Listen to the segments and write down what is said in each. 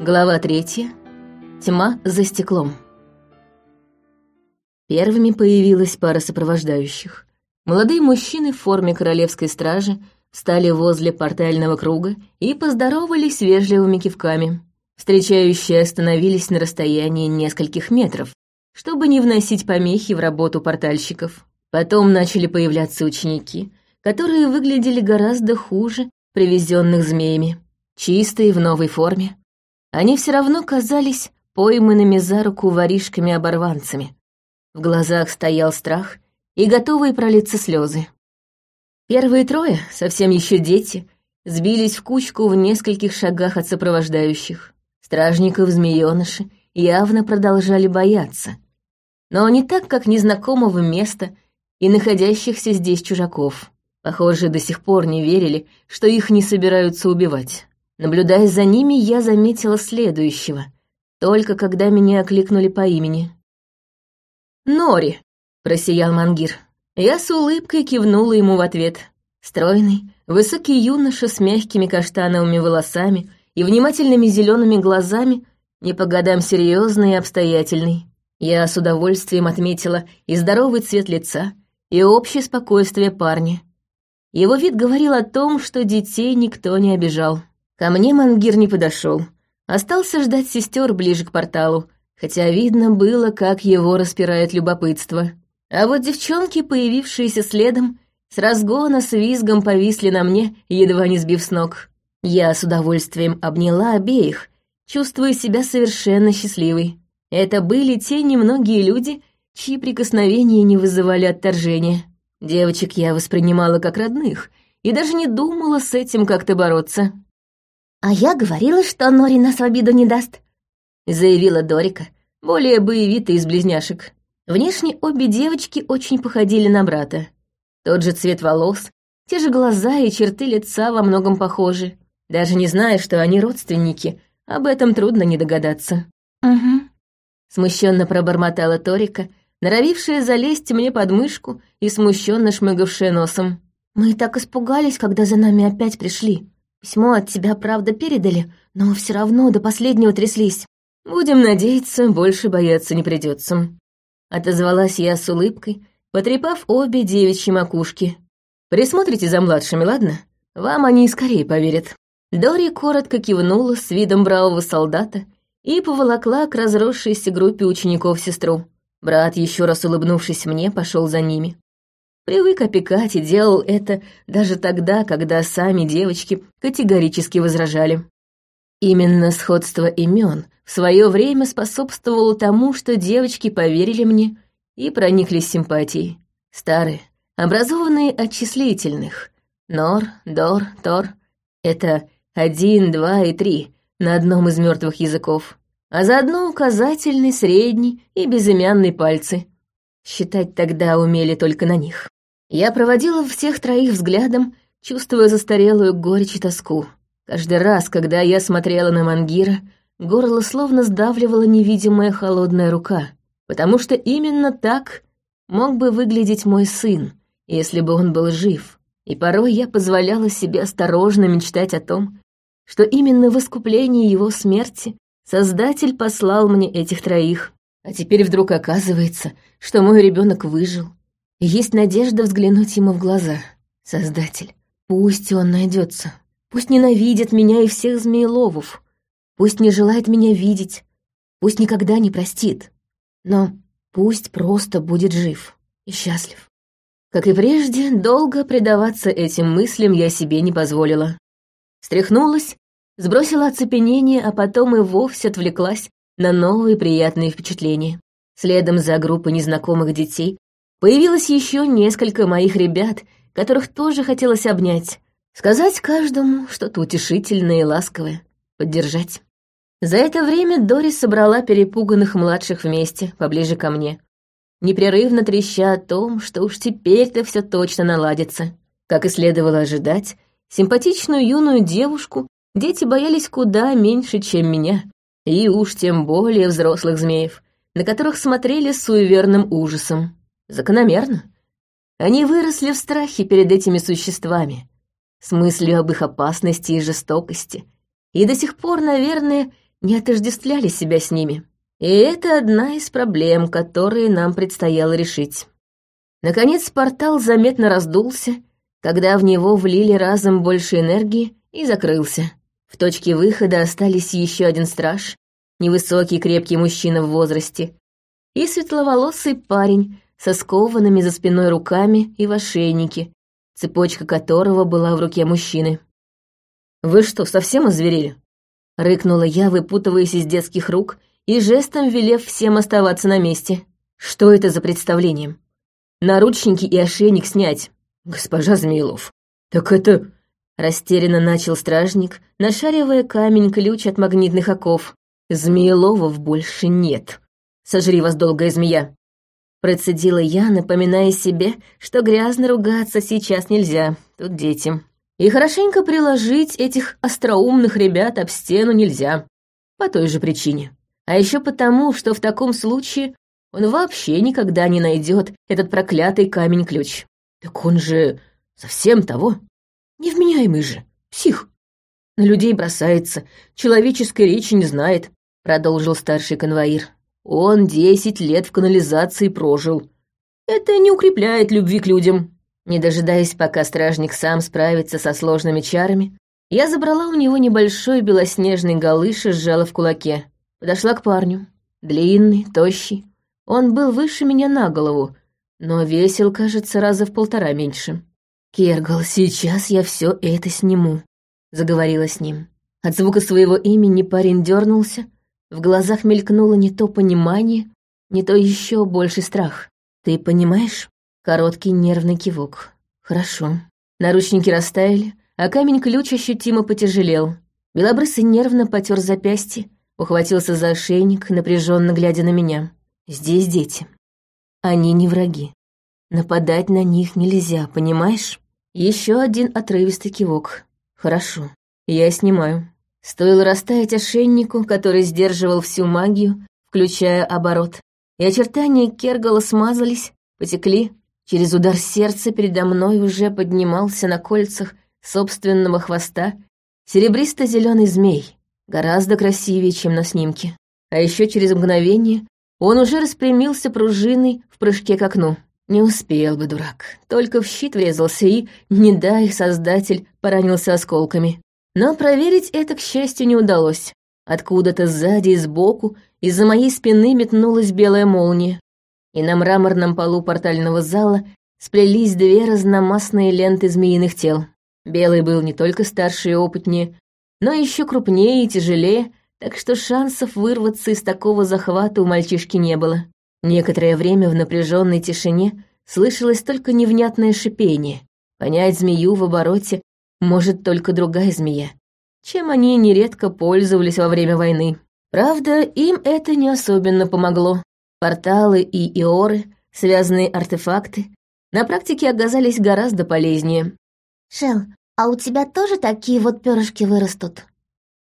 Глава третья. Тьма за стеклом. Первыми появилась пара сопровождающих. Молодые мужчины в форме королевской стражи встали возле портального круга и поздоровались вежливыми кивками. Встречающие остановились на расстоянии нескольких метров, чтобы не вносить помехи в работу портальщиков. Потом начали появляться ученики, которые выглядели гораздо хуже привезенных змеями. Чистые, в новой форме. Они все равно казались пойманными за руку воришками-оборванцами. В глазах стоял страх и готовые пролиться слезы. Первые трое, совсем еще дети, сбились в кучку в нескольких шагах от сопровождающих. Стражников-змеёныши явно продолжали бояться. Но не так, как незнакомого места и находящихся здесь чужаков. Похоже, до сих пор не верили, что их не собираются убивать. Наблюдая за ними, я заметила следующего, только когда меня окликнули по имени. «Нори!» — просиял Мангир. Я с улыбкой кивнула ему в ответ. Стройный, высокий юноша с мягкими каштановыми волосами и внимательными зелеными глазами, не по годам серьезный и обстоятельный. Я с удовольствием отметила и здоровый цвет лица, и общее спокойствие парня. Его вид говорил о том, что детей никто не обижал. Ко мне Мангир не подошел, остался ждать сестер ближе к порталу, хотя видно было, как его распирает любопытство. А вот девчонки, появившиеся следом, с разгона с визгом повисли на мне, едва не сбив с ног. Я с удовольствием обняла обеих, чувствуя себя совершенно счастливой. Это были те немногие люди, чьи прикосновения не вызывали отторжения. Девочек я воспринимала как родных и даже не думала с этим как-то бороться. «А я говорила, что Нори нас в обиду не даст», — заявила Дорика, более боевитая из близняшек. Внешне обе девочки очень походили на брата. Тот же цвет волос, те же глаза и черты лица во многом похожи. Даже не зная, что они родственники, об этом трудно не догадаться. «Угу», — смущенно пробормотала Торика, норовившая залезть мне под мышку и смущенно шмыгавшая носом. «Мы так испугались, когда за нами опять пришли. Письмо от тебя, правда, передали, но все равно до последнего тряслись». «Будем надеяться, больше бояться не придется. Отозвалась я с улыбкой, потрепав обе девичьи макушки. «Присмотрите за младшими, ладно? Вам они скорее поверят». Дори коротко кивнула с видом бравого солдата и поволокла к разросшейся группе учеников сестру. Брат, еще раз улыбнувшись мне, пошел за ними. Привык опекать и делал это даже тогда, когда сами девочки категорически возражали. Именно сходство имен в свое время способствовало тому, что девочки поверили мне и прониклись симпатией. Старые, образованные от числительных. Нор, Дор, Тор — это один, два и три на одном из мертвых языков а заодно указательный, средний и безымянный пальцы. Считать тогда умели только на них. Я проводила всех троих взглядом, чувствуя застарелую горечь и тоску. Каждый раз, когда я смотрела на Мангира, горло словно сдавливала невидимая холодная рука, потому что именно так мог бы выглядеть мой сын, если бы он был жив. И порой я позволяла себе осторожно мечтать о том, что именно в искуплении его смерти Создатель послал мне этих троих. А теперь вдруг оказывается, что мой ребенок выжил. И есть надежда взглянуть ему в глаза. Создатель, пусть он найдется. Пусть ненавидит меня и всех змееловов. Пусть не желает меня видеть. Пусть никогда не простит. Но пусть просто будет жив и счастлив. Как и прежде, долго предаваться этим мыслям я себе не позволила. Стряхнулась сбросила оцепенение, а потом и вовсе отвлеклась на новые приятные впечатления. Следом за группой незнакомых детей появилось еще несколько моих ребят, которых тоже хотелось обнять, сказать каждому что-то утешительное и ласковое, поддержать. За это время Дори собрала перепуганных младших вместе, поближе ко мне, непрерывно треща о том, что уж теперь-то все точно наладится. Как и следовало ожидать, симпатичную юную девушку Дети боялись куда меньше, чем меня, и уж тем более взрослых змеев, на которых смотрели с суеверным ужасом. Закономерно. Они выросли в страхе перед этими существами, с мыслью об их опасности и жестокости, и до сих пор, наверное, не отождествляли себя с ними. И это одна из проблем, которые нам предстояло решить. Наконец портал заметно раздулся, когда в него влили разом больше энергии и закрылся. В точке выхода остались еще один страж, невысокий крепкий мужчина в возрасте, и светловолосый парень со скованными за спиной руками и в ошейнике, цепочка которого была в руке мужчины. «Вы что, совсем озверели?» — рыкнула я, выпутываясь из детских рук и жестом велев всем оставаться на месте. «Что это за представление? Наручники и ошейник снять. Госпожа Змеилов, так это...» Растерянно начал стражник, нашаривая камень-ключ от магнитных оков. «Змееловов больше нет. Сожри вас, долгая змея!» Процедила я, напоминая себе, что грязно ругаться сейчас нельзя, тут дети. И хорошенько приложить этих остроумных ребят об стену нельзя. По той же причине. А еще потому, что в таком случае он вообще никогда не найдет этот проклятый камень-ключ. Так он же совсем того. Невменяемый же, псих. На людей бросается, человеческой речи не знает, продолжил старший конвоир. Он десять лет в канализации прожил. Это не укрепляет любви к людям. Не дожидаясь, пока стражник сам справится со сложными чарами, я забрала у него небольшой белоснежный галыш и сжала в кулаке. Подошла к парню. Длинный, тощий. Он был выше меня на голову, но весил, кажется, раза в полтора меньше. «Кергал, сейчас я все это сниму», — заговорила с ним. От звука своего имени парень дернулся, в глазах мелькнуло не то понимание, не то еще больше страх. «Ты понимаешь?» Короткий нервный кивок. «Хорошо». Наручники растаяли, а камень-ключ ощутимо потяжелел. Белобрысый нервно потер запястье, ухватился за ошейник, напряженно глядя на меня. «Здесь дети. Они не враги. Нападать на них нельзя, понимаешь?» Еще один отрывистый кивок. «Хорошо. Я снимаю». Стоило растаять ошейнику, который сдерживал всю магию, включая оборот, и очертания Кергала смазались, потекли. Через удар сердца передо мной уже поднимался на кольцах собственного хвоста серебристо-зеленый змей, гораздо красивее, чем на снимке. А еще через мгновение он уже распрямился пружиной в прыжке к окну. Не успел бы, дурак. Только в щит врезался и, не дай создатель, поранился осколками. Но проверить это, к счастью, не удалось. Откуда-то сзади и сбоку из-за моей спины метнулась белая молния. И на мраморном полу портального зала сплелись две разномастные ленты змеиных тел. Белый был не только старше и опытнее, но еще крупнее и тяжелее, так что шансов вырваться из такого захвата у мальчишки не было. Некоторое время в напряженной тишине слышалось только невнятное шипение. Понять змею в обороте может только другая змея, чем они нередко пользовались во время войны. Правда, им это не особенно помогло. Порталы и иоры, связанные артефакты, на практике оказались гораздо полезнее. «Шел, а у тебя тоже такие вот перышки вырастут?»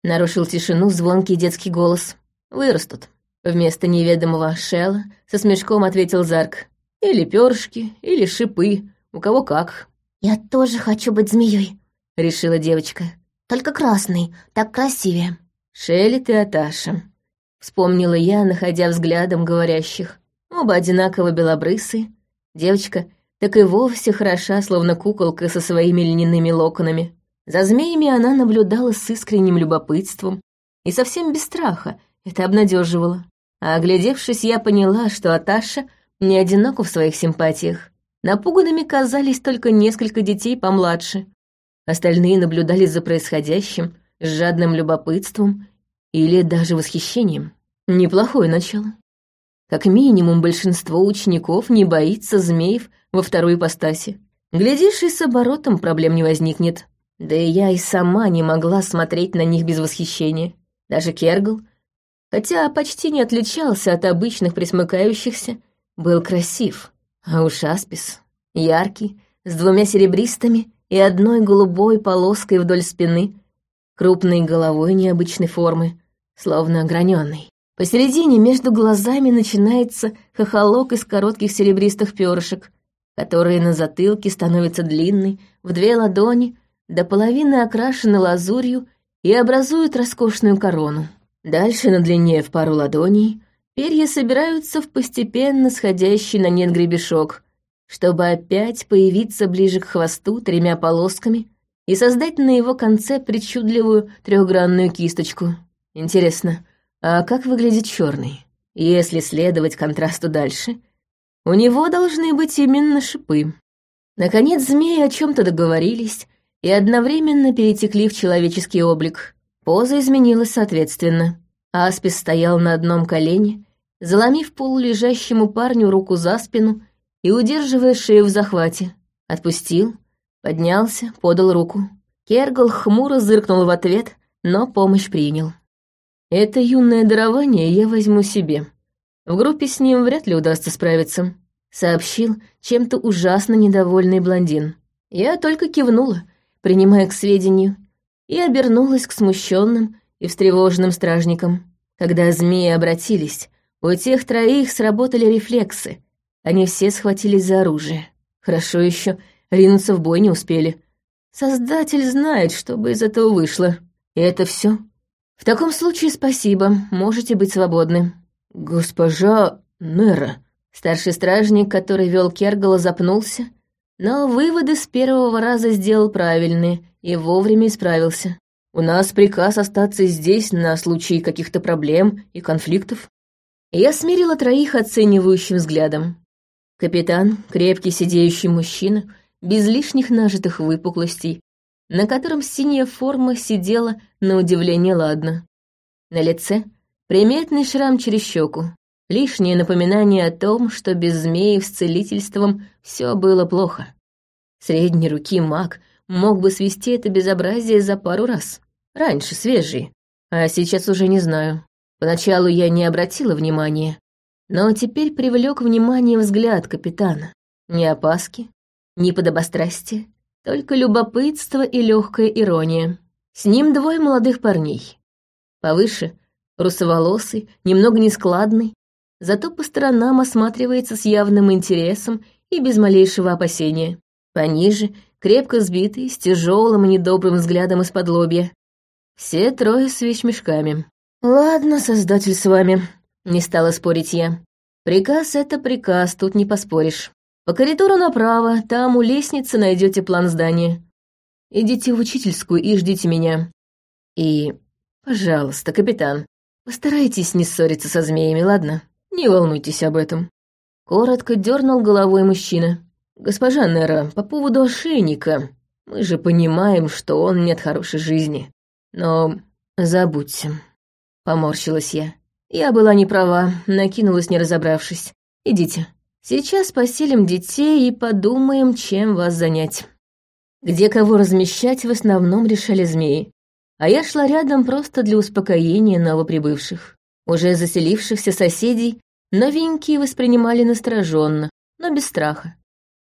Нарушил тишину звонкий детский голос. «Вырастут». Вместо неведомого Шелла со смешком ответил Зарк. «Или перышки, или шипы, у кого как». «Я тоже хочу быть змеей», — решила девочка. «Только красный, так красивее». «Шелли ты, Аташа», — вспомнила я, находя взглядом говорящих. Оба одинаково белобрысы. Девочка так и вовсе хороша, словно куколка со своими льняными локонами. За змеями она наблюдала с искренним любопытством и совсем без страха, это обнадеживало. А оглядевшись, я поняла, что Аташа не одинока в своих симпатиях. Напуганными казались только несколько детей помладше. Остальные наблюдали за происходящим с жадным любопытством или даже восхищением. Неплохое начало. Как минимум, большинство учеников не боится змеев во второй ипостаси. Глядишь, и с оборотом проблем не возникнет. Да и я и сама не могла смотреть на них без восхищения. Даже Кергл, хотя почти не отличался от обычных присмыкающихся, был красив. А уж Аспис, яркий, с двумя серебристыми и одной голубой полоской вдоль спины, крупной головой необычной формы, словно ограненный. Посередине между глазами начинается хохолок из коротких серебристых перышек, которые на затылке становятся длинной, в две ладони, до половины окрашены лазурью и образуют роскошную корону. Дальше на длине в пару ладоней перья собираются в постепенно сходящий на нет гребешок, чтобы опять появиться ближе к хвосту тремя полосками и создать на его конце причудливую трехгранную кисточку. Интересно, а как выглядит черный? Если следовать контрасту дальше, у него должны быть именно шипы. Наконец змеи о чем-то договорились и одновременно перетекли в человеческий облик. Поза изменилась соответственно. Аспис стоял на одном колене, заломив полулежащему парню руку за спину и удерживая шею в захвате. Отпустил, поднялся, подал руку. Кергал хмуро зыркнул в ответ, но помощь принял. Это юное дарование я возьму себе. В группе с ним вряд ли удастся справиться, сообщил чем-то ужасно недовольный блондин. Я только кивнула, принимая к сведению, и обернулась к смущенным и встревоженным стражникам. Когда змеи обратились, у тех троих сработали рефлексы. Они все схватились за оружие. Хорошо еще ринуться в бой не успели. Создатель знает, что бы из этого вышло. И это все. В таком случае спасибо, можете быть свободны. Госпожа Нера. Старший стражник, который вел Кергала, запнулся, но выводы с первого раза сделал правильные и вовремя исправился. У нас приказ остаться здесь на случай каких-то проблем и конфликтов. Я смирила троих оценивающим взглядом. Капитан, крепкий сидеющий мужчина, без лишних нажитых выпуклостей, на котором синяя форма сидела на удивление ладно. На лице приметный шрам через щеку, лишнее напоминание о том, что без змеи с целительством все было плохо. Средней руки маг мог бы свести это безобразие за пару раз. Раньше, свежие, а сейчас уже не знаю. Поначалу я не обратила внимания, но теперь привлек внимание взгляд капитана. Ни опаски, ни подобострастия, только любопытство и легкая ирония. С ним двое молодых парней. Повыше, русоволосый, немного нескладный, зато по сторонам осматривается с явным интересом и без малейшего опасения. Пониже, крепко сбитый, с тяжелым и недобрым взглядом из-под лобья. Все трое с вещмешками. «Ладно, создатель с вами», — не стала спорить я. «Приказ — это приказ, тут не поспоришь. По коридору направо, там у лестницы найдете план здания. Идите в учительскую и ждите меня. И, пожалуйста, капитан, постарайтесь не ссориться со змеями, ладно? Не волнуйтесь об этом. Коротко дернул головой мужчина. Госпожа Нера, по поводу ошейника. Мы же понимаем, что он нет хорошей жизни. Но забудьте. Поморщилась я. Я была не права, накинулась, не разобравшись. Идите. Сейчас поселим детей и подумаем, чем вас занять. Где кого размещать, в основном решали змеи. А я шла рядом просто для успокоения новоприбывших. Уже заселившихся соседей новенькие воспринимали настороженно, но без страха.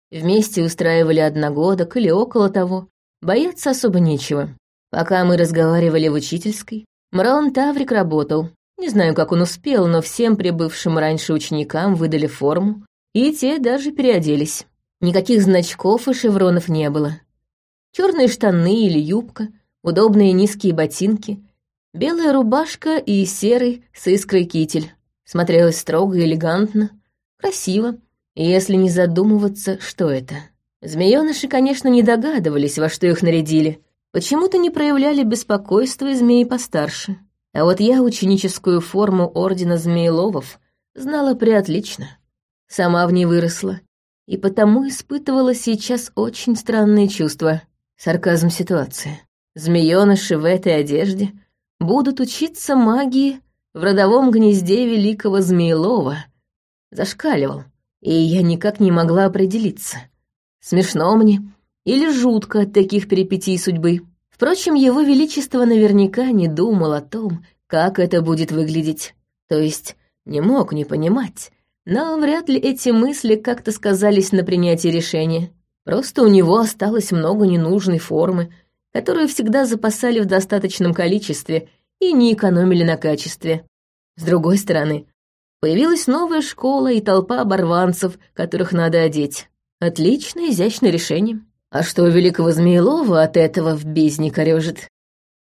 Вместе устраивали одногодок или около того. Бояться особо нечего. Пока мы разговаривали в учительской, Мрон Таврик работал. Не знаю, как он успел, но всем прибывшим раньше ученикам выдали форму, и те даже переоделись. Никаких значков и шевронов не было. Черные штаны или юбка, удобные низкие ботинки, белая рубашка и серый с искрой китель. Смотрелось строго и элегантно, красиво, если не задумываться, что это. Змеёныши, конечно, не догадывались, во что их нарядили. Почему-то не проявляли беспокойства и змеи постарше. А вот я ученическую форму Ордена Змееловов знала преотлично. Сама в ней выросла. И потому испытывала сейчас очень странные чувства. Сарказм ситуации. Змеёныши в этой одежде будут учиться магии в родовом гнезде великого Змеелова. Зашкаливал, и я никак не могла определиться. Смешно мне или жутко от таких перипетий судьбы. Впрочем, его величество наверняка не думал о том, как это будет выглядеть. То есть не мог не понимать, но вряд ли эти мысли как-то сказались на принятии решения. Просто у него осталось много ненужной формы, которую всегда запасали в достаточном количестве и не экономили на качестве. С другой стороны, появилась новая школа и толпа оборванцев, которых надо одеть. Отличное, изящное решение. А что великого Змеелова от этого в бездне корёжит?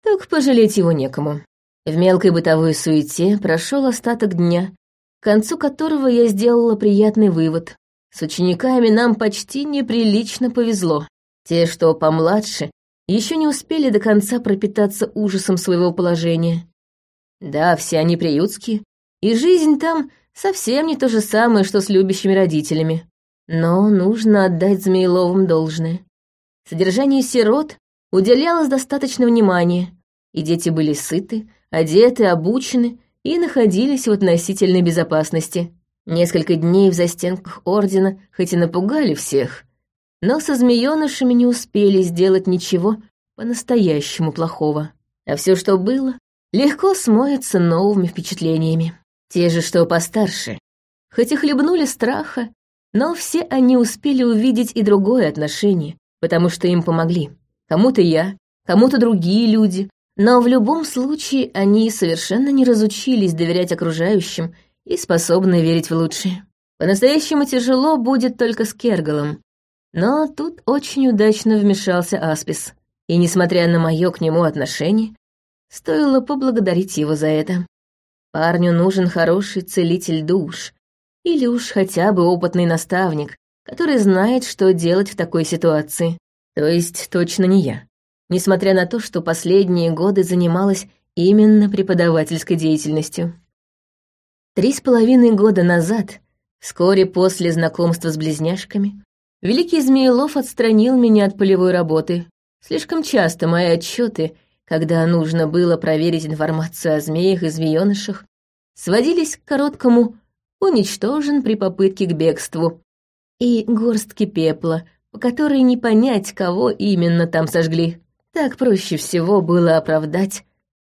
Так пожалеть его некому. В мелкой бытовой суете прошел остаток дня, к концу которого я сделала приятный вывод. С учениками нам почти неприлично повезло. Те, что помладше, еще не успели до конца пропитаться ужасом своего положения. Да, все они приютские, и жизнь там совсем не то же самое, что с любящими родителями. Но нужно отдать Змееловым должное. Содержанию сирот уделялось достаточно внимания, и дети были сыты, одеты, обучены и находились в относительной безопасности. Несколько дней в застенках Ордена хоть и напугали всех, но со змеёнышами не успели сделать ничего по-настоящему плохого. А все, что было, легко смоется новыми впечатлениями. Те же, что постарше. Хоть и хлебнули страха, но все они успели увидеть и другое отношение, потому что им помогли. Кому-то я, кому-то другие люди, но в любом случае они совершенно не разучились доверять окружающим и способны верить в лучшее. По-настоящему тяжело будет только с Кергалом, но тут очень удачно вмешался Аспис, и, несмотря на мое к нему отношение, стоило поблагодарить его за это. Парню нужен хороший целитель душ, или уж хотя бы опытный наставник, который знает, что делать в такой ситуации. То есть точно не я. Несмотря на то, что последние годы занималась именно преподавательской деятельностью. Три с половиной года назад, вскоре после знакомства с близняшками, Великий Змеелов отстранил меня от полевой работы. Слишком часто мои отчеты, когда нужно было проверить информацию о змеях и змеёнышах, сводились к короткому «уничтожен при попытке к бегству» и горстке пепла, по которой не понять, кого именно там сожгли. Так проще всего было оправдать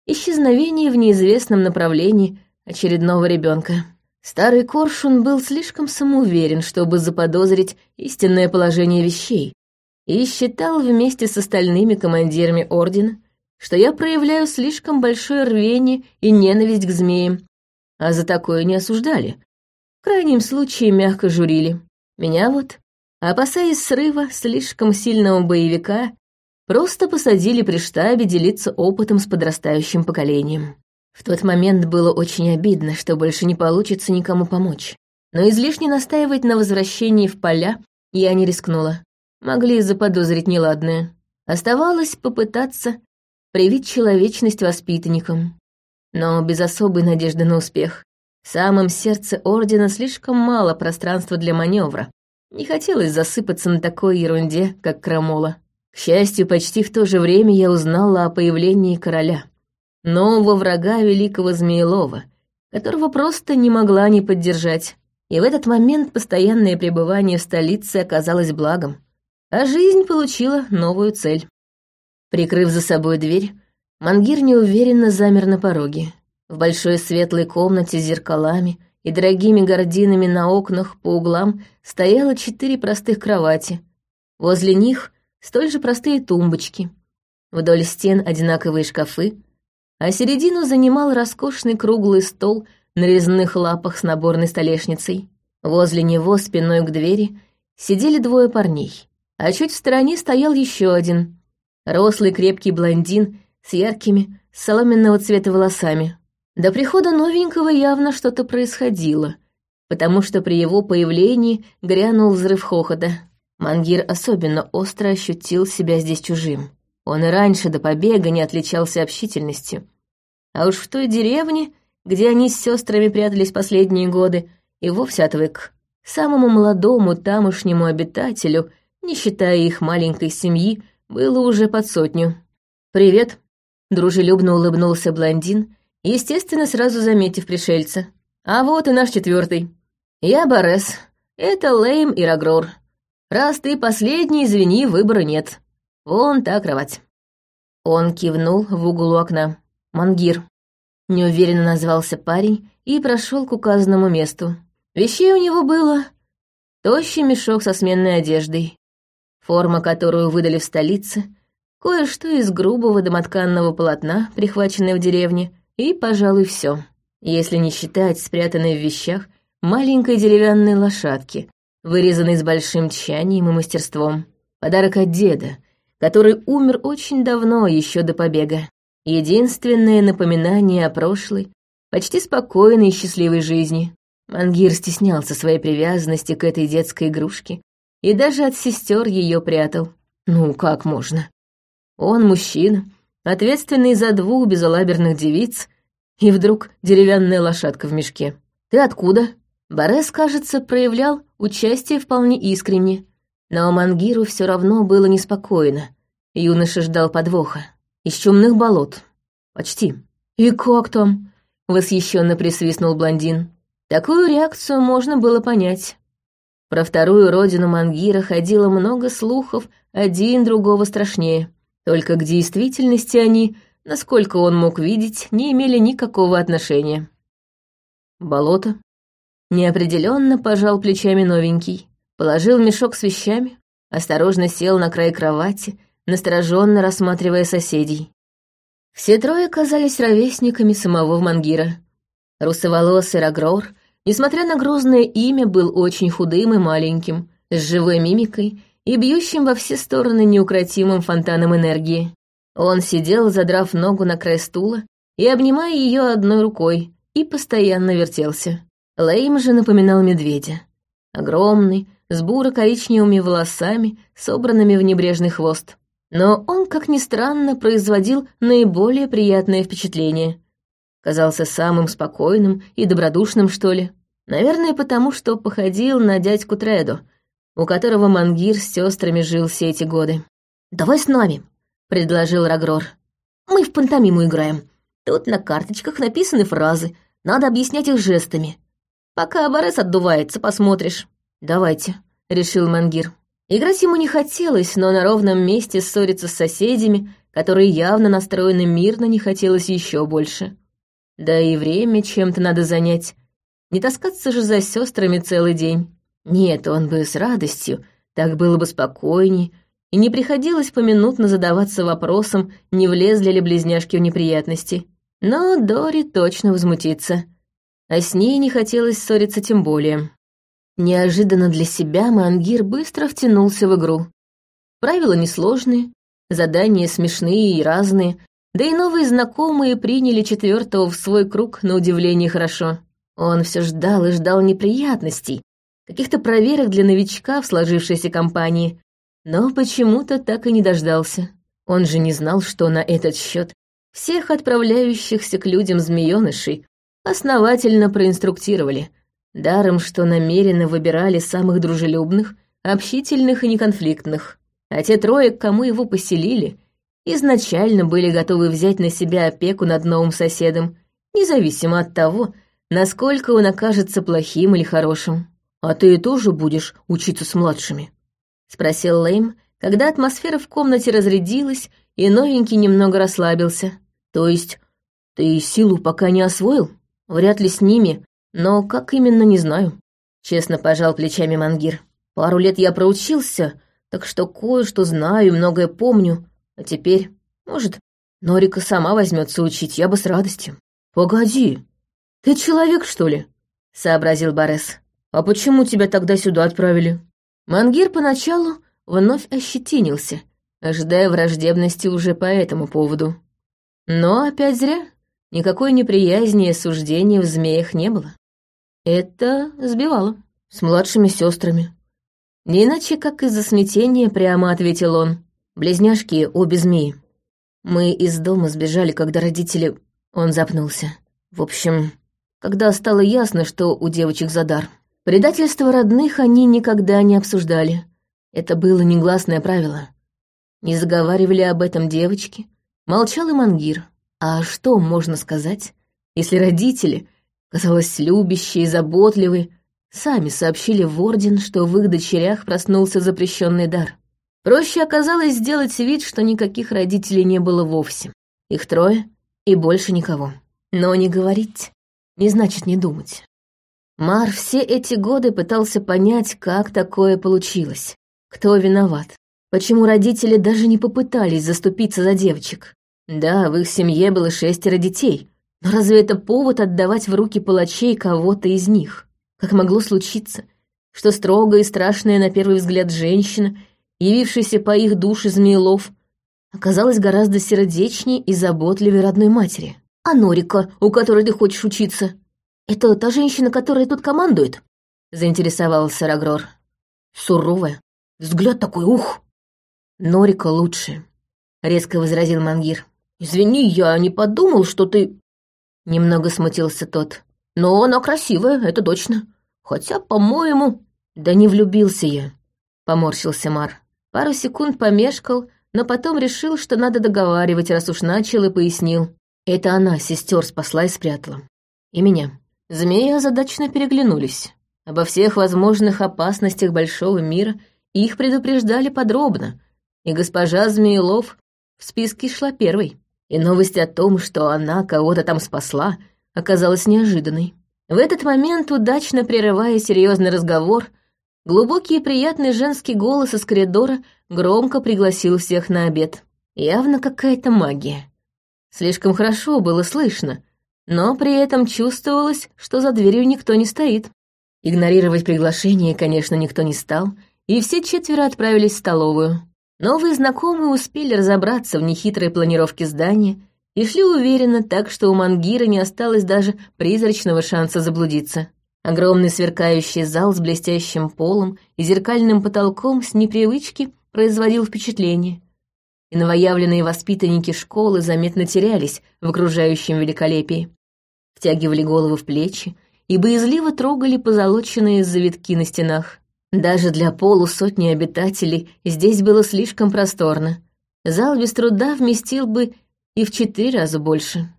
исчезновение в неизвестном направлении очередного ребенка. Старый Коршун был слишком самоуверен, чтобы заподозрить истинное положение вещей, и считал вместе с остальными командирами Ордена, что я проявляю слишком большое рвение и ненависть к змеям, а за такое не осуждали. В крайнем случае мягко журили. Меня вот, опасаясь срыва слишком сильного боевика, просто посадили при штабе делиться опытом с подрастающим поколением. В тот момент было очень обидно, что больше не получится никому помочь. Но излишне настаивать на возвращении в поля я не рискнула. Могли заподозрить неладное. Оставалось попытаться привить человечность воспитанникам. Но без особой надежды на успех. В самом сердце Ордена слишком мало пространства для маневра. Не хотелось засыпаться на такой ерунде, как крамола. К счастью, почти в то же время я узнала о появлении короля нового врага великого Змеелова, которого просто не могла не поддержать. И в этот момент постоянное пребывание в столице оказалось благом, а жизнь получила новую цель. Прикрыв за собой дверь, Мангир неуверенно замер на пороге. В большой светлой комнате с зеркалами и дорогими гардинами на окнах по углам стояло четыре простых кровати. Возле них столь же простые тумбочки. Вдоль стен одинаковые шкафы, а середину занимал роскошный круглый стол на резных лапах с наборной столешницей. Возле него, спиной к двери, сидели двое парней, а чуть в стороне стоял еще один, рослый крепкий блондин с яркими, соломенного цвета волосами. До прихода новенького явно что-то происходило, потому что при его появлении грянул взрыв хохота. Мангир особенно остро ощутил себя здесь чужим. Он и раньше до побега не отличался общительностью. А уж в той деревне, где они с сестрами прятались последние годы, и вовсе отвык. Самому молодому тамошнему обитателю, не считая их маленькой семьи, было уже под сотню. «Привет», — дружелюбно улыбнулся блондин, естественно, сразу заметив пришельца. «А вот и наш четвертый. Я Борес. Это Лейм и Рагрор. Раз ты последний, извини, выбора нет. Вон та кровать». Он кивнул в угол окна. «Мангир», — неуверенно назвался парень и прошел к указанному месту. Вещей у него было тощий мешок со сменной одеждой, форма, которую выдали в столице, кое-что из грубого домотканного полотна, прихваченное в деревне, и, пожалуй, все, если не считать спрятанной в вещах маленькой деревянной лошадки, вырезанной с большим тщанием и мастерством. Подарок от деда — который умер очень давно, еще до побега. Единственное напоминание о прошлой, почти спокойной и счастливой жизни. Мангир стеснялся своей привязанности к этой детской игрушке и даже от сестер ее прятал. Ну, как можно? Он мужчина, ответственный за двух безалаберных девиц, и вдруг деревянная лошадка в мешке. «Ты откуда?» Борес, кажется, проявлял участие вполне искренне, но Мангиру все равно было неспокойно. Юноша ждал подвоха. Из чумных болот. Почти. «И как там?» — восхищенно присвистнул блондин. Такую реакцию можно было понять. Про вторую родину Мангира ходило много слухов, один другого страшнее. Только к действительности они, насколько он мог видеть, не имели никакого отношения. Болото. Неопределенно пожал плечами новенький. Положил мешок с вещами, осторожно сел на край кровати, настороженно рассматривая соседей. Все трое казались ровесниками самого Мангира. Русоволосый Рагрор, несмотря на грозное имя, был очень худым и маленьким, с живой мимикой и бьющим во все стороны неукротимым фонтаном энергии. Он сидел, задрав ногу на край стула и обнимая ее одной рукой, и постоянно вертелся. Лейм же напоминал медведя. Огромный, с буро-коричневыми волосами, собранными в небрежный хвост. Но он, как ни странно, производил наиболее приятное впечатление. Казался самым спокойным и добродушным, что ли. Наверное, потому что походил на дядьку Тредо, у которого Мангир с сестрами жил все эти годы. «Давай с нами», — предложил Рагрор. «Мы в пантомиму играем. Тут на карточках написаны фразы, надо объяснять их жестами. Пока Борес отдувается, посмотришь». «Давайте», — решил Мангир. Играть ему не хотелось, но на ровном месте ссориться с соседями, которые явно настроены мирно, не хотелось еще больше. Да и время чем-то надо занять. Не таскаться же за сестрами целый день. Нет, он бы с радостью, так было бы спокойней, и не приходилось поминутно задаваться вопросом, не влезли ли близняшки в неприятности. Но Дори точно возмутится. А с ней не хотелось ссориться тем более. Неожиданно для себя Мангир быстро втянулся в игру. Правила несложные, задания смешные и разные, да и новые знакомые приняли четвертого в свой круг на удивление хорошо. Он все ждал и ждал неприятностей, каких-то проверок для новичка в сложившейся компании, но почему-то так и не дождался. Он же не знал, что на этот счет всех отправляющихся к людям змеёнышей основательно проинструктировали — Даром, что намеренно выбирали самых дружелюбных, общительных и неконфликтных. А те трое, к кому его поселили, изначально были готовы взять на себя опеку над новым соседом, независимо от того, насколько он окажется плохим или хорошим. «А ты тоже будешь учиться с младшими?» — спросил Лейм, когда атмосфера в комнате разрядилась, и новенький немного расслабился. «То есть ты силу пока не освоил? Вряд ли с ними но как именно, не знаю. Честно пожал плечами Мангир. Пару лет я проучился, так что кое-что знаю и многое помню. А теперь, может, Норика сама возьмется учить, я бы с радостью. Погоди, ты человек, что ли? Сообразил Борес. А почему тебя тогда сюда отправили? Мангир поначалу вновь ощетинился, ожидая враждебности уже по этому поводу. Но опять зря. Никакой неприязни и осуждения в змеях не было. Это сбивало. С младшими сестрами. Не иначе, как из-за смятения, прямо ответил он. Близняшки обе змеи. Мы из дома сбежали, когда родители... Он запнулся. В общем, когда стало ясно, что у девочек задар. Предательство родных они никогда не обсуждали. Это было негласное правило. Не заговаривали об этом девочки. Молчал и Мангир. А что можно сказать, если родители, казалось, любящие и заботливые, сами сообщили в Орден, что в их дочерях проснулся запрещенный дар? Проще оказалось сделать вид, что никаких родителей не было вовсе. Их трое и больше никого. Но не говорить не значит не думать. Мар все эти годы пытался понять, как такое получилось. Кто виноват? Почему родители даже не попытались заступиться за девочек? Да, в их семье было шестеро детей, но разве это повод отдавать в руки палачей кого-то из них? Как могло случиться, что строгая и страшная на первый взгляд женщина, явившаяся по их душе змеелов, оказалась гораздо сердечнее и заботливее родной матери. «А Норика, у которой ты хочешь учиться, это та женщина, которая тут командует?» — заинтересовался Рагрор. «Суровая. Взгляд такой, ух!» «Норика лучше», — резко возразил Мангир. «Извини, я не подумал, что ты...» Немного смутился тот. «Но она красивая, это точно. Хотя, по-моему...» «Да не влюбился я», — поморщился Мар. Пару секунд помешкал, но потом решил, что надо договаривать, раз уж начал и пояснил. Это она сестер спасла и спрятала. И меня. Змеи озадаченно переглянулись. Обо всех возможных опасностях большого мира их предупреждали подробно, и госпожа Змеелов в списке шла первой. И новость о том, что она кого-то там спасла, оказалась неожиданной. В этот момент, удачно прерывая серьезный разговор, глубокий и приятный женский голос из коридора громко пригласил всех на обед. Явно какая-то магия. Слишком хорошо было слышно, но при этом чувствовалось, что за дверью никто не стоит. Игнорировать приглашение, конечно, никто не стал, и все четверо отправились в столовую. Новые знакомые успели разобраться в нехитрой планировке здания и шли уверенно, так что у Мангира не осталось даже призрачного шанса заблудиться. Огромный сверкающий зал с блестящим полом и зеркальным потолком с непривычки производил впечатление. И новоявленные воспитанники школы заметно терялись в окружающем великолепии. Втягивали головы в плечи и боязливо трогали позолоченные завитки на стенах. Даже для полусотни обитателей здесь было слишком просторно. Зал без труда вместил бы и в четыре раза больше.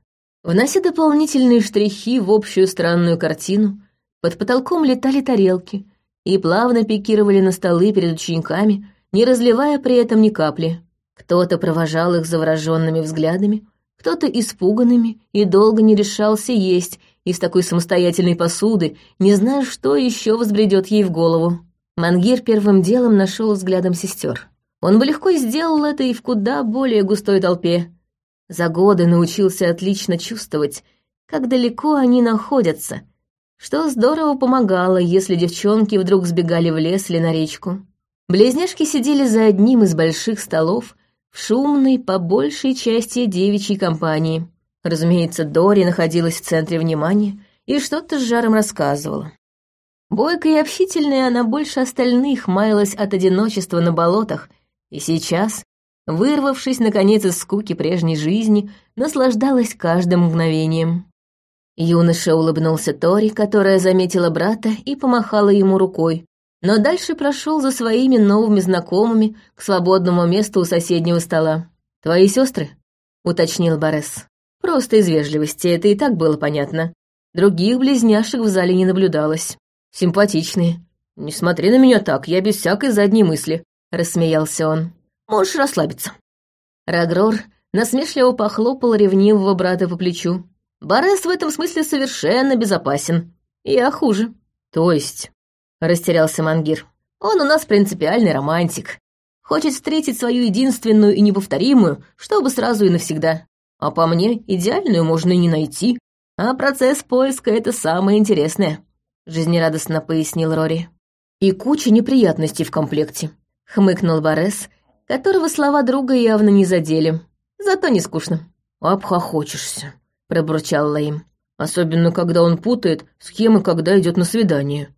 Внося дополнительные штрихи в общую странную картину, под потолком летали тарелки и плавно пикировали на столы перед учениками, не разливая при этом ни капли. Кто-то провожал их завороженными взглядами, кто-то испуганными и долго не решался есть из такой самостоятельной посуды, не зная, что еще возбредет ей в голову. Мангир первым делом нашел взглядом сестер. Он бы легко сделал это и в куда более густой толпе, за годы научился отлично чувствовать, как далеко они находятся, что здорово помогало, если девчонки вдруг сбегали в лес или на речку. Близняшки сидели за одним из больших столов в шумной, по большей части девичьей компании. Разумеется, Дори находилась в центре внимания и что-то с жаром рассказывала. Бойкая и общительная она больше остальных маялась от одиночества на болотах, и сейчас, вырвавшись, наконец, из скуки прежней жизни, наслаждалась каждым мгновением. Юноша улыбнулся Тори, которая заметила брата и помахала ему рукой, но дальше прошел за своими новыми знакомыми к свободному месту у соседнего стола. «Твои сестры? уточнил Борес. «Просто из вежливости, это и так было понятно. Других близняшек в зале не наблюдалось. Симпатичные. Не смотри на меня так, я без всякой задней мысли», — рассмеялся он. Можешь расслабиться». Рагрор насмешливо похлопал ревнивого брата по плечу. «Борес в этом смысле совершенно безопасен. Я хуже». «То есть?» — растерялся Мангир. «Он у нас принципиальный романтик. Хочет встретить свою единственную и неповторимую, чтобы сразу и навсегда. А по мне, идеальную можно и не найти. А процесс поиска — это самое интересное», — жизнерадостно пояснил Рори. «И куча неприятностей в комплекте», — хмыкнул Борес, — которого слова друга явно не задели. Зато не скучно. «Обхохочешься», — пробурчал Лейм. «Особенно, когда он путает, с кем и когда идет на свидание.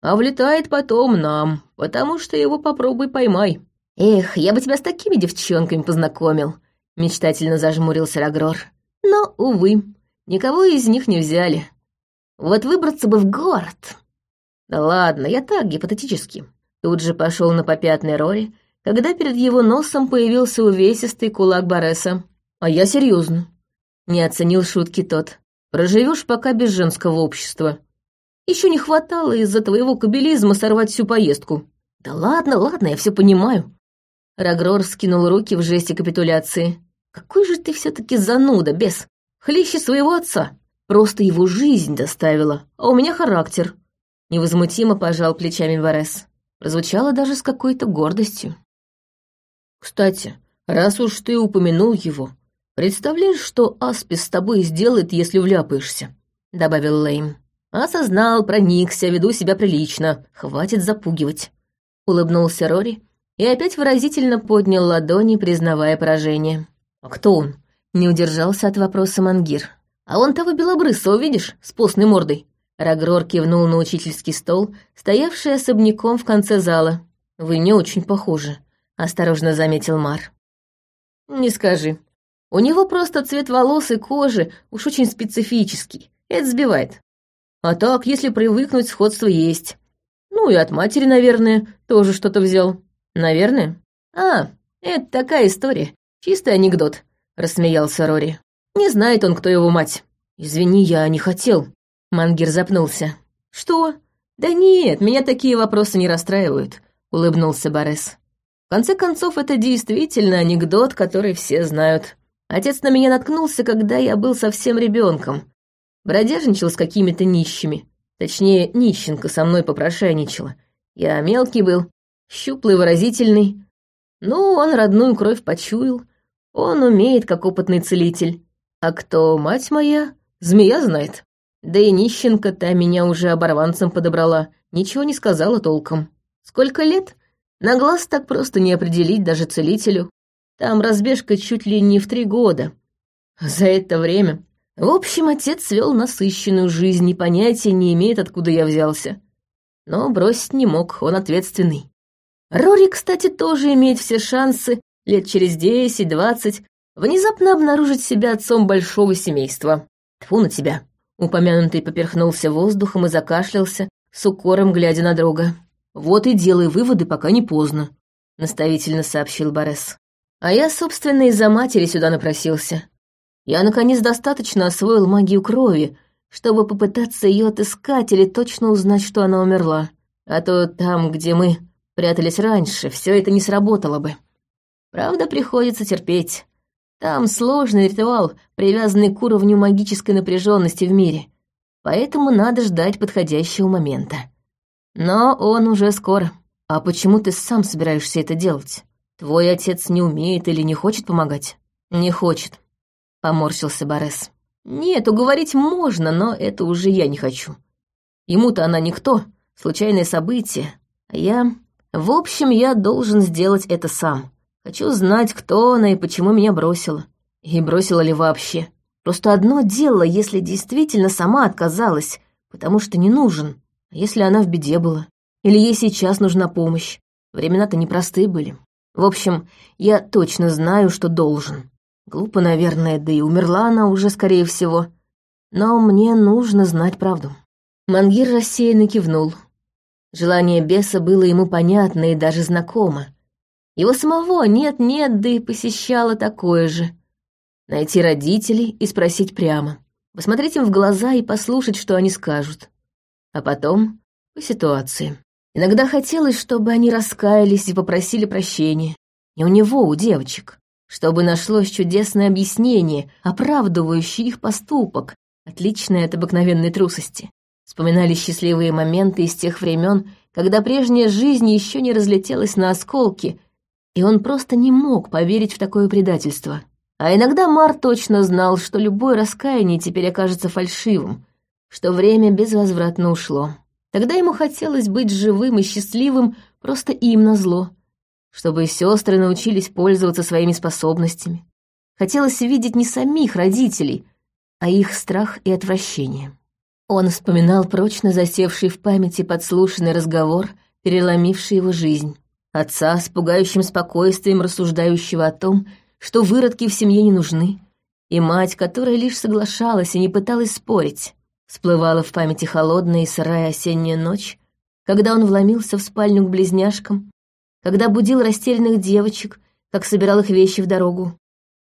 А влетает потом нам, потому что его попробуй поймай». «Эх, я бы тебя с такими девчонками познакомил», — мечтательно зажмурился Рагрор. «Но, увы, никого из них не взяли. Вот выбраться бы в город». «Да ладно, я так, гипотетически». Тут же пошел на попятный Рори, когда перед его носом появился увесистый кулак Бореса. «А я серьезно. Не оценил шутки тот. «Проживешь пока без женского общества. Еще не хватало из-за твоего кабелизма сорвать всю поездку». «Да ладно, ладно, я все понимаю». Рагрор скинул руки в жесте капитуляции. «Какой же ты все-таки зануда, бес! Хлеще своего отца! Просто его жизнь доставила, а у меня характер!» Невозмутимо пожал плечами Борес. Прозвучало даже с какой-то гордостью. Кстати, раз уж ты упомянул его, представляешь, что Аспис с тобой сделает, если вляпаешься?» — добавил Лейм. «Осознал, проникся, веду себя прилично. Хватит запугивать». Улыбнулся Рори и опять выразительно поднял ладони, признавая поражение. «А кто он?» — не удержался от вопроса Мангир. «А он того белобрысого, видишь, с постной мордой?» Рагрор кивнул на учительский стол, стоявший особняком в конце зала. «Вы не очень похожи», — осторожно заметил Мар. «Не скажи. У него просто цвет волос и кожи уж очень специфический. Это сбивает. А так, если привыкнуть, сходство есть. Ну и от матери, наверное, тоже что-то взял. Наверное? А, это такая история. Чистый анекдот», — рассмеялся Рори. «Не знает он, кто его мать». «Извини, я не хотел». Мангир запнулся. «Что? Да нет, меня такие вопросы не расстраивают. — улыбнулся Борис. «В конце концов, это действительно анекдот, который все знают. Отец на меня наткнулся, когда я был совсем ребенком. Бродяжничал с какими-то нищими. Точнее, нищенка со мной попрошайничала. Я мелкий был, щуплый, выразительный. Ну, он родную кровь почуял. Он умеет, как опытный целитель. А кто мать моя, змея знает. Да и нищенка-то меня уже оборванцем подобрала, ничего не сказала толком. Сколько лет? На глаз так просто не определить даже целителю. Там разбежка чуть ли не в три года. За это время... В общем, отец вел насыщенную жизнь и понятия не имеет, откуда я взялся. Но бросить не мог, он ответственный. Рори, кстати, тоже имеет все шансы лет через десять-двадцать внезапно обнаружить себя отцом большого семейства. Тьфу на тебя. Упомянутый поперхнулся воздухом и закашлялся, с укором глядя на друга. «Вот и делай выводы, пока не поздно», — наставительно сообщил Борес. «А я, собственно, из-за матери сюда напросился. Я, наконец, достаточно освоил магию крови, чтобы попытаться ее отыскать или точно узнать, что она умерла. А то там, где мы прятались раньше, все это не сработало бы. Правда, приходится терпеть. Там сложный ритуал, привязанный к уровню магической напряженности в мире. Поэтому надо ждать подходящего момента. Но он уже скоро. А почему ты сам собираешься это делать? Твой отец не умеет или не хочет помогать? Не хочет, поморщился Борес. Нет, уговорить можно, но это уже я не хочу. Ему-то она никто, случайное событие. А я... В общем, я должен сделать это сам. Хочу знать, кто она и почему меня бросила. И бросила ли вообще. Просто одно дело, если действительно сама отказалась, потому что не нужен. А если она в беде была? Или ей сейчас нужна помощь? Времена-то непростые были. В общем, я точно знаю, что должен. Глупо, наверное, да и умерла она уже, скорее всего. Но мне нужно знать правду. Мангир рассеянно кивнул. Желание беса было ему понятно и даже знакомо. Его самого нет-нет, да и посещало такое же. Найти родителей и спросить прямо. Посмотреть им в глаза и послушать, что они скажут а потом по ситуации. Иногда хотелось, чтобы они раскаялись и попросили прощения. Не у него, у девочек. Чтобы нашлось чудесное объяснение, оправдывающее их поступок, отличное от обыкновенной трусости. Вспоминали счастливые моменты из тех времен, когда прежняя жизнь еще не разлетелась на осколки, и он просто не мог поверить в такое предательство. А иногда Мар точно знал, что любое раскаяние теперь окажется фальшивым, что время безвозвратно ушло. Тогда ему хотелось быть живым и счастливым просто им назло, чтобы сестры научились пользоваться своими способностями. Хотелось видеть не самих родителей, а их страх и отвращение. Он вспоминал прочно засевший в памяти подслушанный разговор, переломивший его жизнь. Отца с пугающим спокойствием рассуждающего о том, что выродки в семье не нужны, и мать, которая лишь соглашалась и не пыталась спорить. Всплывала в памяти холодная и сырая осенняя ночь, когда он вломился в спальню к близняшкам, когда будил растерянных девочек, как собирал их вещи в дорогу,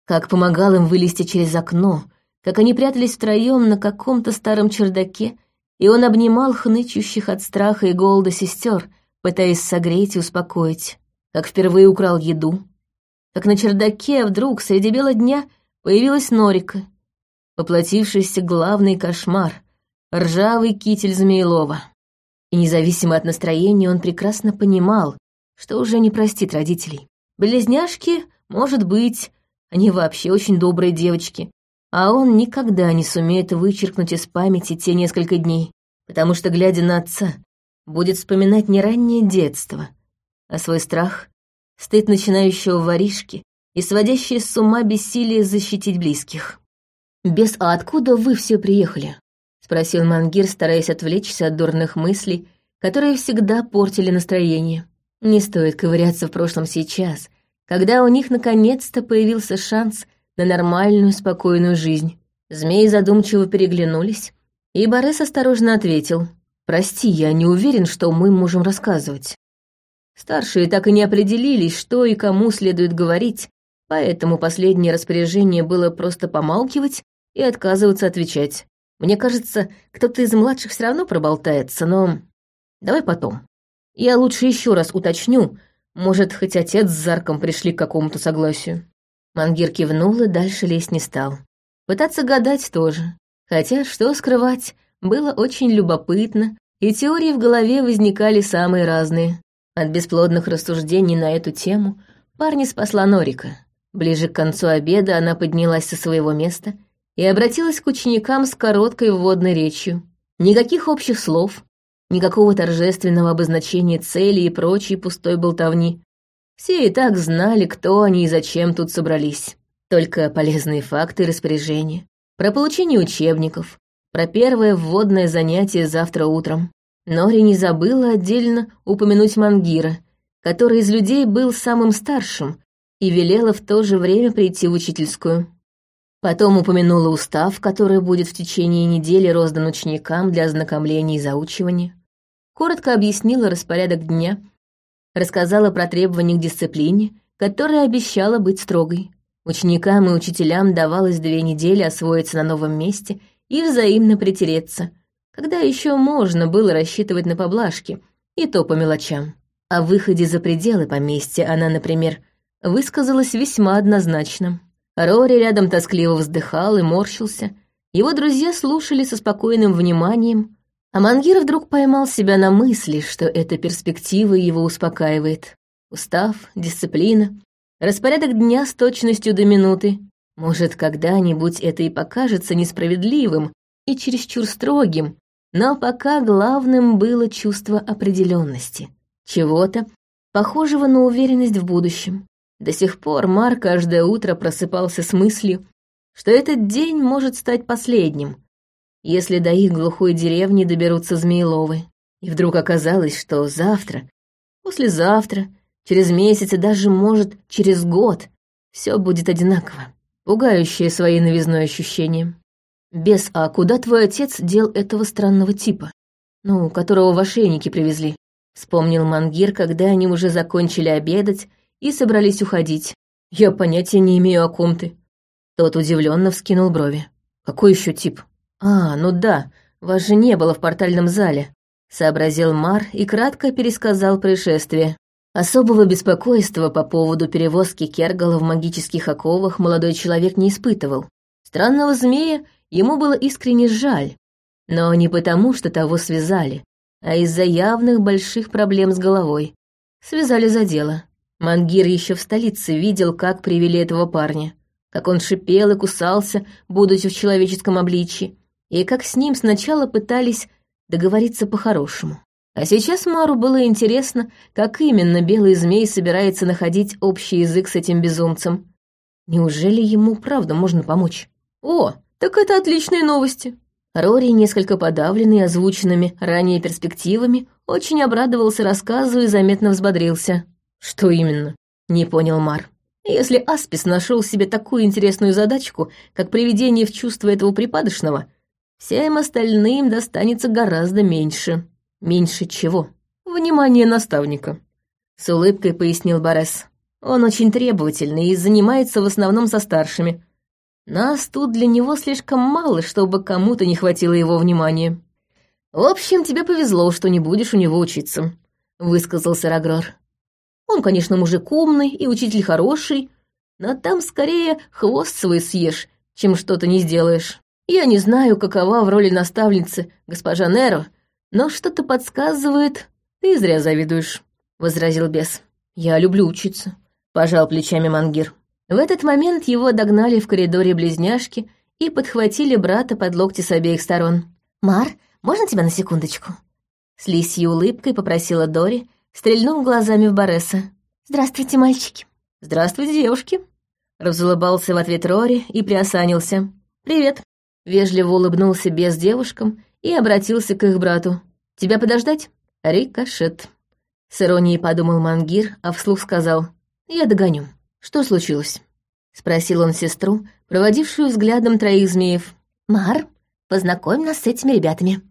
как помогал им вылезти через окно, как они прятались втроем на каком-то старом чердаке, и он обнимал хнычущих от страха и голода сестер, пытаясь согреть и успокоить, как впервые украл еду, как на чердаке вдруг среди бела дня появилась Норика, воплотившийся главный кошмар — ржавый китель Змеелова. И независимо от настроения он прекрасно понимал, что уже не простит родителей. Близняшки, может быть, они вообще очень добрые девочки, а он никогда не сумеет вычеркнуть из памяти те несколько дней, потому что, глядя на отца, будет вспоминать не раннее детство, а свой страх, стыд начинающего воришки и сводящее с ума бессилие защитить близких. «Без, а откуда вы все приехали?» — спросил Мангир, стараясь отвлечься от дурных мыслей, которые всегда портили настроение. Не стоит ковыряться в прошлом сейчас, когда у них наконец-то появился шанс на нормальную, спокойную жизнь. Змеи задумчиво переглянулись, и Борис осторожно ответил. «Прости, я не уверен, что мы можем рассказывать. Старшие так и не определились, что и кому следует говорить, поэтому последнее распоряжение было просто помалкивать и отказываться отвечать. Мне кажется, кто-то из младших все равно проболтается, но... Давай потом. Я лучше еще раз уточню, может, хоть отец с Зарком пришли к какому-то согласию. Мангир кивнул и дальше лезть не стал. Пытаться гадать тоже. Хотя, что скрывать, было очень любопытно, и теории в голове возникали самые разные. От бесплодных рассуждений на эту тему парня спасла Норика. Ближе к концу обеда она поднялась со своего места и обратилась к ученикам с короткой вводной речью. Никаких общих слов, никакого торжественного обозначения цели и прочей пустой болтовни. Все и так знали, кто они и зачем тут собрались. Только полезные факты и распоряжения. Про получение учебников, про первое вводное занятие завтра утром. Нори не забыла отдельно упомянуть Мангира, который из людей был самым старшим, и велела в то же время прийти в учительскую. Потом упомянула устав, который будет в течение недели роздан ученикам для ознакомления и заучивания. Коротко объяснила распорядок дня, рассказала про требования к дисциплине, которая обещала быть строгой. Ученикам и учителям давалось две недели освоиться на новом месте и взаимно притереться, когда еще можно было рассчитывать на поблажки, и то по мелочам. О выходе за пределы поместья она, например, высказалась весьма однозначно. Рори рядом тоскливо вздыхал и морщился. Его друзья слушали со спокойным вниманием, а Мангир вдруг поймал себя на мысли, что эта перспектива его успокаивает. Устав, дисциплина, Распорядок дня с точностью до минуты. Может, когда-нибудь это и покажется несправедливым и чересчур строгим, но пока главным было чувство определенности, чего-то, похожего на уверенность в будущем. До сих пор Мар каждое утро просыпался с мыслью, что этот день может стать последним, если до их глухой деревни доберутся Змееловы. И вдруг оказалось, что завтра, послезавтра через месяц и даже, может, через год все будет одинаково, пугающее своей новизной ощущением. «Бес, а куда твой отец дел этого странного типа? Ну, которого в ошейнике привезли?» Вспомнил Мангир, когда они уже закончили обедать и собрались уходить. «Я понятия не имею, о ком ты». Тот удивленно вскинул брови. «Какой еще тип?» «А, ну да, вас же не было в портальном зале», — сообразил Мар и кратко пересказал происшествие. Особого беспокойства по поводу перевозки Кергала в магических оковах молодой человек не испытывал. Странного змея ему было искренне жаль, но не потому, что того связали, а из-за явных больших проблем с головой. Связали за дело. Мангир еще в столице видел, как привели этого парня, как он шипел и кусался, будучи в человеческом обличье, и как с ним сначала пытались договориться по-хорошему. А сейчас Мару было интересно, как именно белый змей собирается находить общий язык с этим безумцем. Неужели ему правда можно помочь? О, так это отличные новости. Рори, несколько подавленный озвученными ранее перспективами, очень обрадовался рассказу и заметно взбодрился. Что именно? Не понял Мар. Если Аспис нашел себе такую интересную задачку, как приведение в чувство этого припадочного, всем остальным достанется гораздо меньше. Меньше чего? Внимание наставника. С улыбкой пояснил Борес. Он очень требовательный и занимается в основном со старшими. Нас тут для него слишком мало, чтобы кому-то не хватило его внимания. В общем, тебе повезло, что не будешь у него учиться, высказался Рагрор. Он, конечно, мужик умный и учитель хороший, но там скорее хвост свой съешь, чем что-то не сделаешь. Я не знаю, какова в роли наставницы госпожа Неро, но что-то подсказывает, ты зря завидуешь», — возразил бес. «Я люблю учиться», — пожал плечами Мангир. В этот момент его догнали в коридоре близняшки и подхватили брата под локти с обеих сторон. «Мар, можно тебя на секундочку?» С лисьей улыбкой попросила Дори, стрельнув глазами в Бореса. «Здравствуйте, мальчики». «Здравствуйте, девушки». Разулыбался в ответ Рори и приосанился. «Привет». Вежливо улыбнулся без девушкам и обратился к их брату. «Тебя подождать?» «Рикошет». С иронией подумал Мангир, а вслух сказал. «Я догоню. Что случилось?» Спросил он сестру, проводившую взглядом троих змеев. «Мар, познакомь нас с этими ребятами».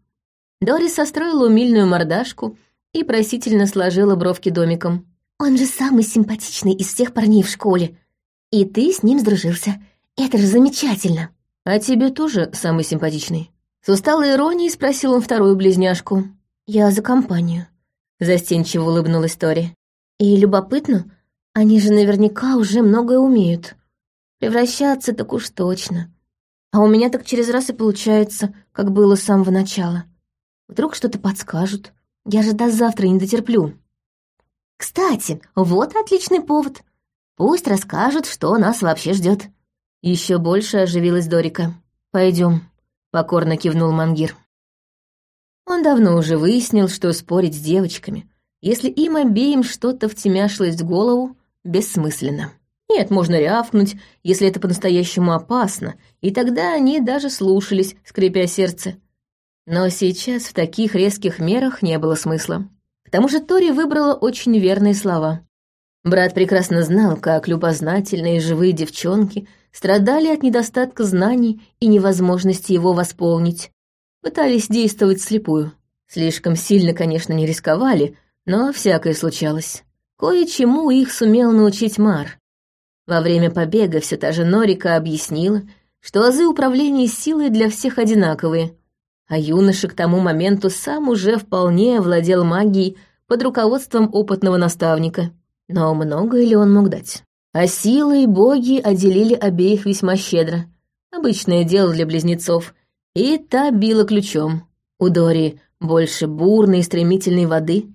Дори состроила умильную мордашку и просительно сложила бровки домиком. «Он же самый симпатичный из всех парней в школе. И ты с ним сдружился. Это же замечательно!» «А тебе тоже самый симпатичный?» С усталой иронией спросил он вторую близняшку. «Я за компанию», — застенчиво улыбнулась Тори. «И любопытно, они же наверняка уже многое умеют. Превращаться так уж точно. А у меня так через раз и получается, как было с самого начала. Вдруг что-то подскажут. Я же до завтра не дотерплю. Кстати, вот отличный повод. Пусть расскажут, что нас вообще ждет. Еще больше оживилась Дорика. Пойдем, покорно кивнул Мангир. Он давно уже выяснил, что спорить с девочками, если им обеим что-то втемяшилось в голову, бессмысленно. Нет, можно рявкнуть, если это по-настоящему опасно, и тогда они даже слушались, скрипя сердце. Но сейчас в таких резких мерах не было смысла. К тому же Тори выбрала очень верные слова. Брат прекрасно знал, как любознательные живые девчонки страдали от недостатка знаний и невозможности его восполнить. Пытались действовать слепую. Слишком сильно, конечно, не рисковали, но всякое случалось. Кое-чему их сумел научить Мар. Во время побега все та же Норика объяснила, что азы управления силой для всех одинаковые, а юноша к тому моменту сам уже вполне овладел магией под руководством опытного наставника. Но многое ли он мог дать? А силы и боги отделили обеих весьма щедро. Обычное дело для близнецов. И та била ключом. У Дори больше бурной и стремительной воды.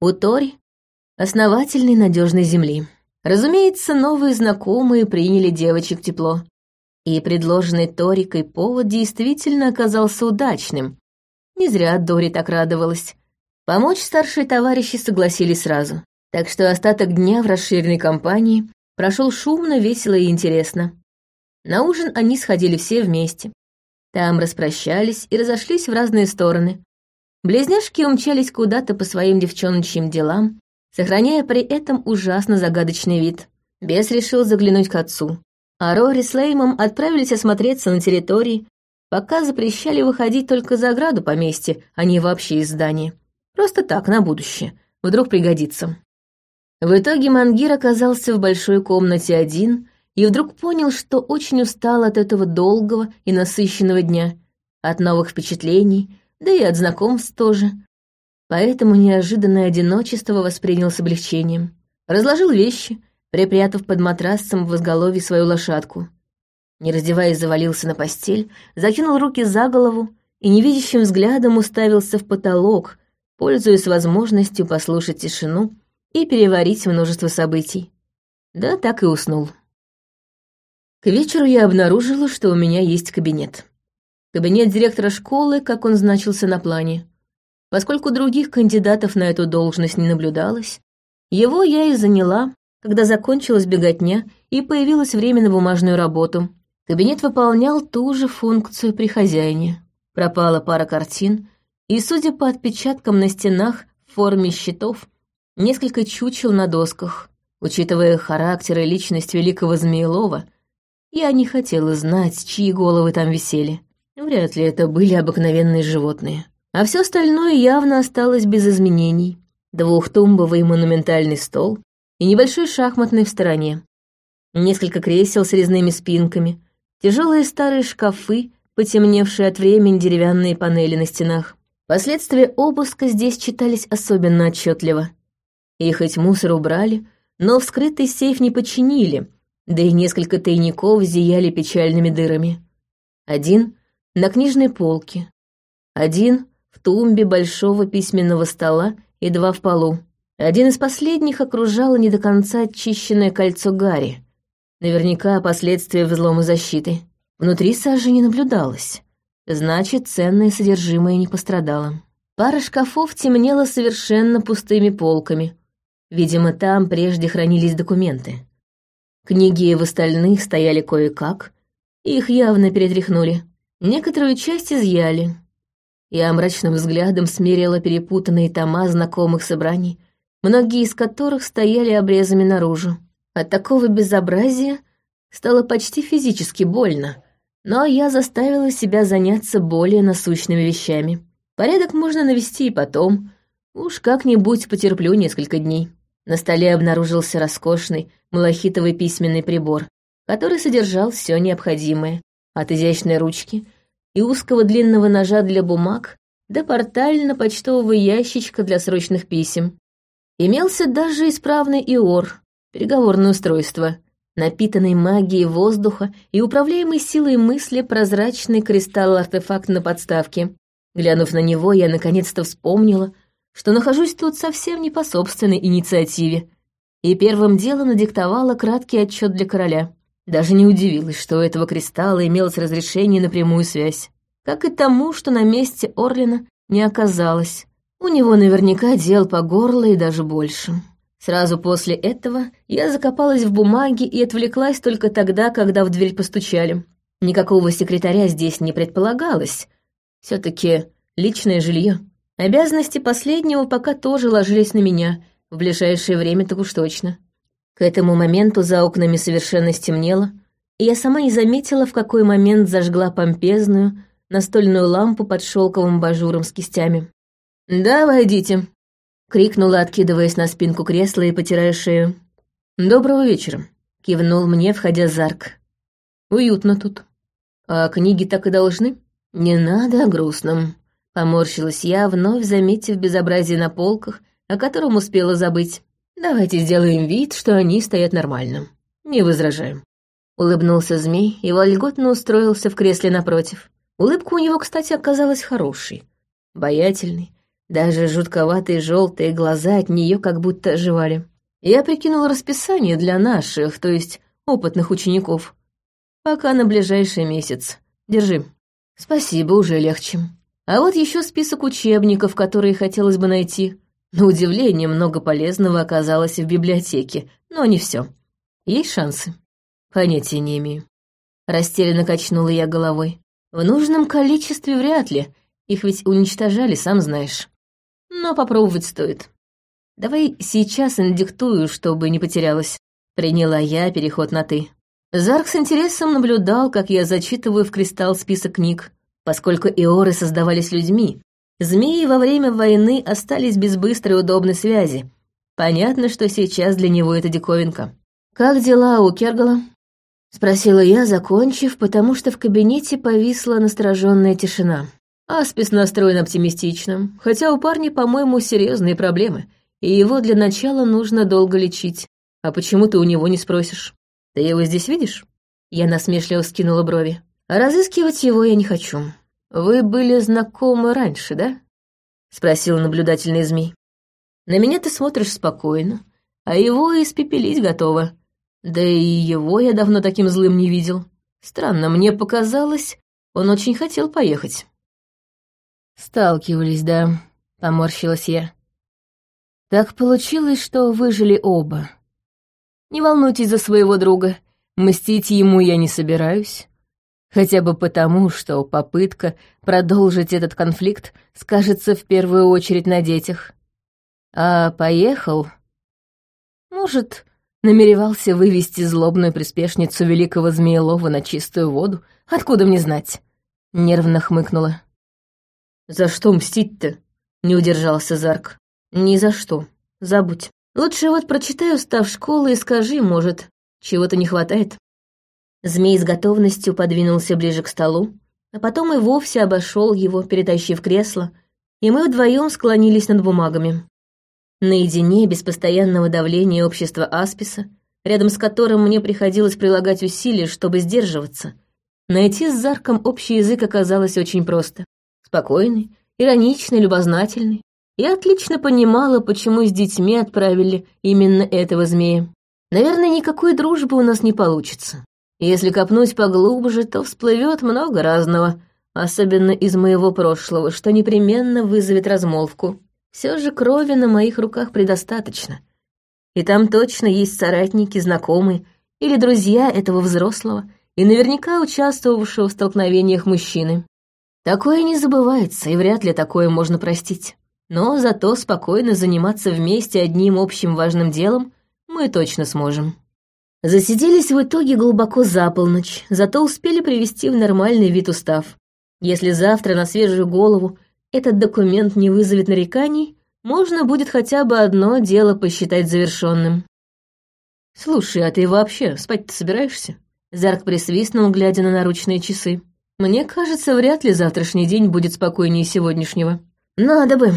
У Тори — основательной надежной земли. Разумеется, новые знакомые приняли девочек тепло. И предложенный Торикой повод действительно оказался удачным. Не зря Дори так радовалась. Помочь старшие товарищи согласились сразу. Так что остаток дня в расширенной компании прошел шумно, весело и интересно. На ужин они сходили все вместе. Там распрощались и разошлись в разные стороны. Близняшки умчались куда-то по своим девчоночьим делам, сохраняя при этом ужасно загадочный вид. Бес решил заглянуть к отцу. А Рори с Леймом отправились осмотреться на территории, пока запрещали выходить только за ограду поместья, а не вообще из здания. Просто так, на будущее. Вдруг пригодится. В итоге Мангир оказался в большой комнате один и вдруг понял, что очень устал от этого долгого и насыщенного дня, от новых впечатлений, да и от знакомств тоже, поэтому неожиданное одиночество воспринял с облегчением. Разложил вещи, припрятав под матрасом в изголовье свою лошадку. Не раздеваясь, завалился на постель, закинул руки за голову и невидящим взглядом уставился в потолок, пользуясь возможностью послушать тишину и переварить множество событий. Да, так и уснул. К вечеру я обнаружила, что у меня есть кабинет. Кабинет директора школы, как он значился на плане. Поскольку других кандидатов на эту должность не наблюдалось, его я и заняла, когда закончилась беготня и появилось время на бумажную работу. Кабинет выполнял ту же функцию при хозяине. Пропала пара картин, и, судя по отпечаткам на стенах в форме щитов, несколько чучел на досках. Учитывая характер и личность великого Змеелова, я не хотела знать, чьи головы там висели. Вряд ли это были обыкновенные животные. А все остальное явно осталось без изменений. Двухтумбовый монументальный стол и небольшой шахматный в стороне. Несколько кресел с резными спинками, тяжелые старые шкафы, потемневшие от времени деревянные панели на стенах. Последствия обыска здесь читались особенно отчетливо. И хоть мусор убрали, но вскрытый сейф не починили, да и несколько тайников зияли печальными дырами. Один — на книжной полке, один в тумбе большого письменного стола и два в полу. Один из последних окружало не до конца очищенное кольцо Гарри. Наверняка последствия взлома защиты. Внутри сажи не наблюдалось. Значит, ценное содержимое не пострадало. Пара шкафов темнела совершенно пустыми полками. Видимо, там прежде хранились документы. Книги в остальных стояли кое-как, их явно перетряхнули. Некоторую часть изъяли. Я мрачным взглядом смерила перепутанные тома знакомых собраний, многие из которых стояли обрезами наружу. От такого безобразия стало почти физически больно, но я заставила себя заняться более насущными вещами. Порядок можно навести и потом, уж как-нибудь потерплю несколько дней. На столе обнаружился роскошный малахитовый письменный прибор, который содержал все необходимое, от изящной ручки и узкого длинного ножа для бумаг до портально-почтового ящичка для срочных писем. Имелся даже исправный ИОР, переговорное устройство, напитанный магией воздуха и управляемый силой мысли прозрачный кристалл-артефакт на подставке. Глянув на него, я наконец-то вспомнила, что нахожусь тут совсем не по собственной инициативе, и первым делом надиктовала краткий отчет для короля. Даже не удивилась, что у этого кристалла имелось разрешение на прямую связь. Как и тому, что на месте Орлина не оказалось. У него наверняка дел по горло и даже больше. Сразу после этого я закопалась в бумаге и отвлеклась только тогда, когда в дверь постучали. Никакого секретаря здесь не предполагалось. все таки личное жилье. Обязанности последнего пока тоже ложились на меня, в ближайшее время так уж точно. К этому моменту за окнами совершенно стемнело, и я сама не заметила, в какой момент зажгла помпезную настольную лампу под шелковым бажуром с кистями. «Да, войдите», крикнула, откидываясь на спинку кресла и потирая шею. «Доброго вечера», — кивнул мне, входя Зарк. «Уютно тут. А книги так и должны?» «Не надо о грустном», — поморщилась я, вновь заметив безобразие на полках, о котором успела забыть. «Давайте сделаем вид, что они стоят нормально. Не возражаем». Улыбнулся змей и вольготно устроился в кресле напротив. Улыбка у него, кстати, оказалась хорошей, обаятельной, даже жутковатые желтые глаза от нее как будто оживали. Я прикинула расписание для наших, то есть опытных учеников. Пока на ближайший месяц. Держи. Спасибо, уже легче. А вот еще список учебников, которые хотелось бы найти. На удивление, много полезного оказалось в библиотеке, но не все. Есть шансы? Понятия не имею. Растерянно качнула я головой. В нужном количестве вряд ли. Их ведь уничтожали, сам знаешь но попробовать стоит. Давай сейчас индиктую, чтобы не потерялась. Приняла я переход на «ты». Зарк с интересом наблюдал, как я зачитываю в кристалл список книг. Поскольку иоры создавались людьми, змеи во время войны остались без быстрой удобной связи. Понятно, что сейчас для него это диковинка. «Как дела у Кергала?» — спросила я, закончив, потому что в кабинете повисла настороженная тишина. Аспис настроен оптимистично, хотя у парня, по-моему, серьезные проблемы, и его для начала нужно долго лечить. А почему ты у него не спросишь? Ты его здесь видишь? Я насмешливо скинула брови. Разыскивать его я не хочу. Вы были знакомы раньше, да? Спросил наблюдательный змей. На меня ты смотришь спокойно, а его испепелить готова. Да и его я давно таким злым не видел. Странно, мне показалось, он очень хотел поехать. «Сталкивались, да», — поморщилась я. «Так получилось, что выжили оба. Не волнуйтесь за своего друга, мстить ему я не собираюсь. Хотя бы потому, что попытка продолжить этот конфликт скажется в первую очередь на детях. А поехал... Может, намеревался вывести злобную приспешницу великого Змеелова на чистую воду? Откуда мне знать?» Нервно хмыкнула. «За что мстить-то?» — не удержался Зарк. «Ни за что. Забудь. Лучше вот прочитай устав школы и скажи, может, чего-то не хватает». Змей с готовностью подвинулся ближе к столу, а потом и вовсе обошел его, перетащив кресло, и мы вдвоем склонились над бумагами. Наедине, без постоянного давления общества Асписа, рядом с которым мне приходилось прилагать усилия, чтобы сдерживаться, найти с Зарком общий язык оказалось очень просто спокойный, ироничный, любознательный. Я отлично понимала, почему с детьми отправили именно этого змея. Наверное, никакой дружбы у нас не получится. Если копнуть поглубже, то всплывет много разного, особенно из моего прошлого, что непременно вызовет размолвку. Все же крови на моих руках предостаточно. И там точно есть соратники, знакомые или друзья этого взрослого и наверняка участвовавшего в столкновениях мужчины. Такое не забывается, и вряд ли такое можно простить. Но зато спокойно заниматься вместе одним общим важным делом мы точно сможем. Засиделись в итоге глубоко за полночь, зато успели привести в нормальный вид устав. Если завтра на свежую голову этот документ не вызовет нареканий, можно будет хотя бы одно дело посчитать завершенным. «Слушай, а ты вообще спать-то собираешься?» Зарк присвистнул, глядя на наручные часы. «Мне кажется, вряд ли завтрашний день будет спокойнее сегодняшнего». «Надо бы».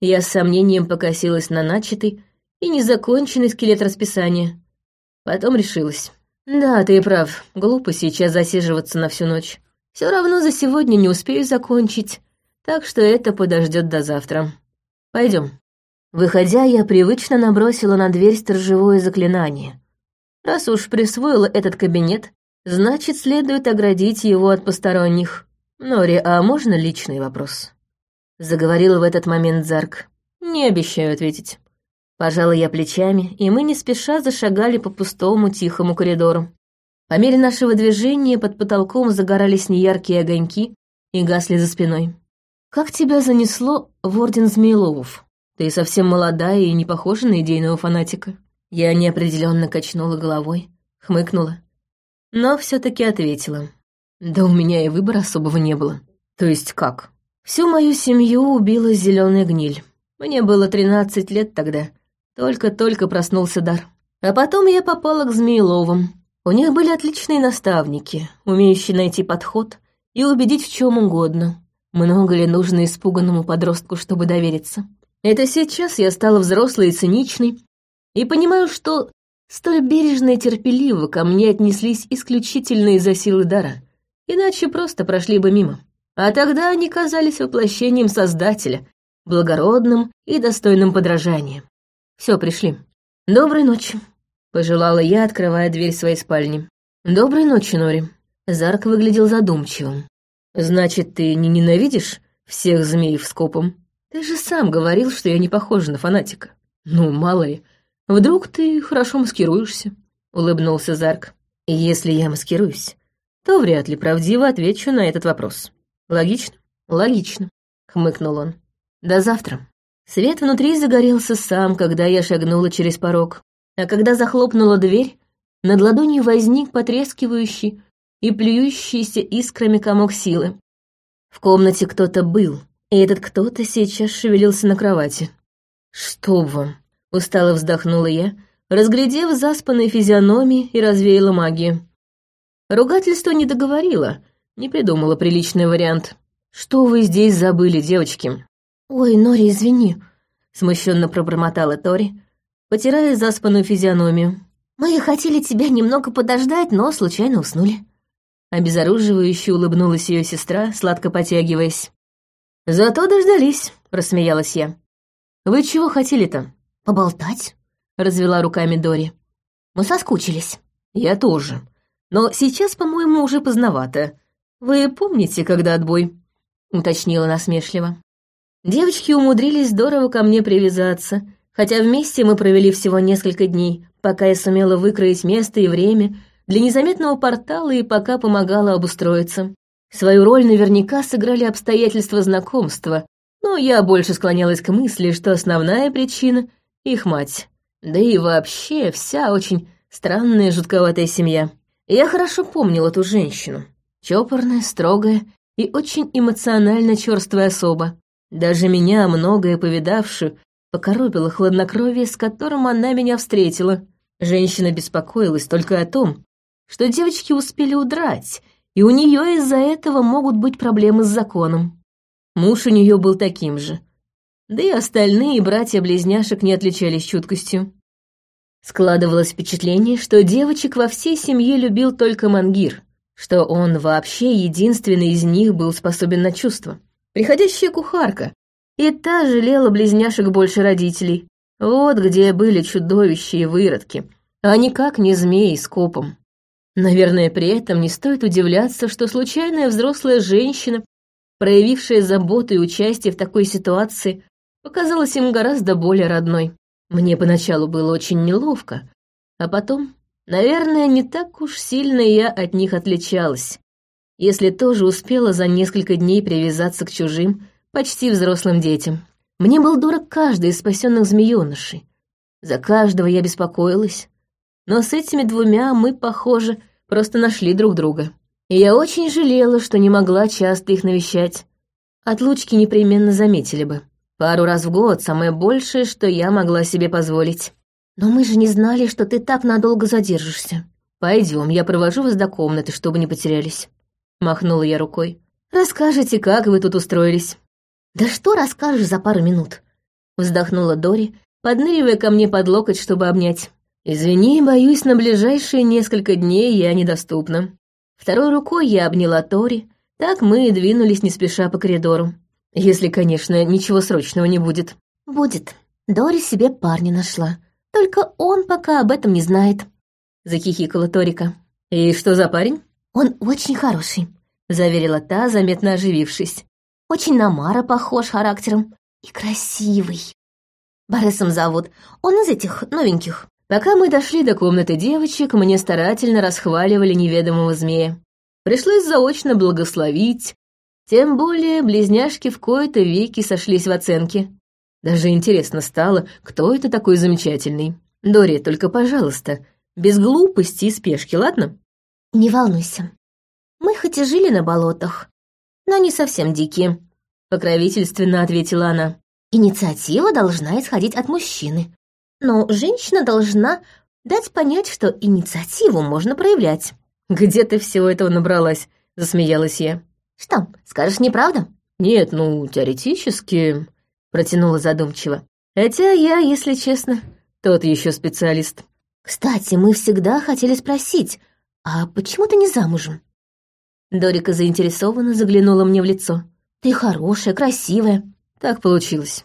Я с сомнением покосилась на начатый и незаконченный скелет расписания. Потом решилась. «Да, ты прав. Глупо сейчас засиживаться на всю ночь. Все равно за сегодня не успею закончить, так что это подождет до завтра. Пойдем. Выходя, я привычно набросила на дверь сторожевое заклинание. Раз уж присвоила этот кабинет, значит, следует оградить его от посторонних. Нори, а можно личный вопрос? Заговорила в этот момент Зарк. Не обещаю ответить. Пожала я плечами, и мы не спеша зашагали по пустому тихому коридору. По мере нашего движения под потолком загорались неяркие огоньки и гасли за спиной. «Как тебя занесло в Орден Змееловов? Ты совсем молодая и не похожа на идейного фанатика». Я неопределенно качнула головой, хмыкнула. Но все таки ответила. «Да у меня и выбора особого не было. То есть как? Всю мою семью убила зеленая гниль. Мне было тринадцать лет тогда. Только-только проснулся дар. А потом я попала к Змееловым. У них были отличные наставники, умеющие найти подход и убедить в чем угодно. Много ли нужно испуганному подростку, чтобы довериться? Это сейчас я стала взрослой и циничной, и понимаю, что столь бережно и терпеливо ко мне отнеслись исключительно из-за силы дара, иначе просто прошли бы мимо. А тогда они казались воплощением Создателя, благородным и достойным подражания. Все, пришли. Доброй ночи, пожелала я, открывая дверь своей спальни. Доброй ночи, Нори. Зарк выглядел задумчивым. «Значит, ты не ненавидишь всех змей в скопом? Ты же сам говорил, что я не похожа на фанатика. Ну, мало ли, вдруг ты хорошо маскируешься?» — улыбнулся Зарк. «Если я маскируюсь, то вряд ли правдиво отвечу на этот вопрос. Логично?» «Логично», — хмыкнул он. «До завтра». Свет внутри загорелся сам, когда я шагнула через порог, а когда захлопнула дверь, над ладонью возник потрескивающий, и плюющийся искрами комок силы. В комнате кто-то был, и этот кто-то сейчас шевелился на кровати. «Что вам?» — устало вздохнула я, разглядев заспанные физиономии и развеяла магию. Ругательство не договорила, не придумала приличный вариант. «Что вы здесь забыли, девочки?» «Ой, Нори, извини», — смущенно пробормотала Тори, потирая заспанную физиономию. «Мы хотели тебя немного подождать, но случайно уснули». Обезоруживающе улыбнулась ее сестра, сладко потягиваясь. «Зато дождались», — рассмеялась я. «Вы чего хотели-то?» «Поболтать», — развела руками Дори. «Мы соскучились». «Я тоже. Но сейчас, по-моему, уже поздновато. Вы помните, когда отбой?» — уточнила насмешливо. Девочки умудрились здорово ко мне привязаться, хотя вместе мы провели всего несколько дней, пока я сумела выкроить место и время, для незаметного портала и пока помогала обустроиться. Свою роль наверняка сыграли обстоятельства знакомства, но я больше склонялась к мысли, что основная причина — их мать. Да и вообще вся очень странная жутковатая семья. Я хорошо помнила ту женщину. Чопорная, строгая и очень эмоционально черствая особа. Даже меня, многое повидавшую, покоробило хладнокровие, с которым она меня встретила. Женщина беспокоилась только о том, что девочки успели удрать, и у нее из-за этого могут быть проблемы с законом. Муж у нее был таким же. Да и остальные братья-близняшек не отличались чуткостью. Складывалось впечатление, что девочек во всей семье любил только Мангир, что он вообще единственный из них был способен на чувства. Приходящая кухарка, и та жалела близняшек больше родителей. Вот где были чудовища и выродки, а никак не змеи с копом. Наверное, при этом не стоит удивляться, что случайная взрослая женщина, проявившая заботу и участие в такой ситуации, показалась им гораздо более родной. Мне поначалу было очень неловко, а потом, наверное, не так уж сильно я от них отличалась, если тоже успела за несколько дней привязаться к чужим, почти взрослым детям. Мне был дорог каждый из спасенных змеёнышей. За каждого я беспокоилась. Но с этими двумя мы, похоже, просто нашли друг друга. И я очень жалела, что не могла часто их навещать. Отлучки непременно заметили бы. Пару раз в год самое большее, что я могла себе позволить. Но мы же не знали, что ты так надолго задержишься. Пойдем, я провожу вас до комнаты, чтобы не потерялись. Махнула я рукой. Расскажите, как вы тут устроились. Да что расскажешь за пару минут? Вздохнула Дори, подныривая ко мне под локоть, чтобы обнять. Извини, боюсь, на ближайшие несколько дней я недоступна. Второй рукой я обняла Тори, так мы и двинулись не спеша по коридору. Если, конечно, ничего срочного не будет. Будет. Дори себе парня нашла. Только он пока об этом не знает. Захихикала Торика. И что за парень? Он очень хороший, заверила та, заметно оживившись. Очень на Мара похож характером. И красивый. Борисом зовут. Он из этих новеньких. Пока мы дошли до комнаты девочек, мне старательно расхваливали неведомого змея. Пришлось заочно благословить, тем более близняшки в кои-то веки сошлись в оценке. Даже интересно стало, кто это такой замечательный. Дори, только, пожалуйста, без глупости и спешки, ладно? Не волнуйся. Мы хоть и жили на болотах, но не совсем дикие, покровительственно ответила она. Инициатива должна исходить от мужчины. Но женщина должна дать понять, что инициативу можно проявлять. «Где ты всего этого набралась?» — засмеялась я. «Что, скажешь неправда?» «Нет, ну, теоретически...» — протянула задумчиво. «Хотя я, если честно, тот еще специалист». «Кстати, мы всегда хотели спросить, а почему ты не замужем?» Дорика заинтересованно заглянула мне в лицо. «Ты хорошая, красивая». «Так получилось».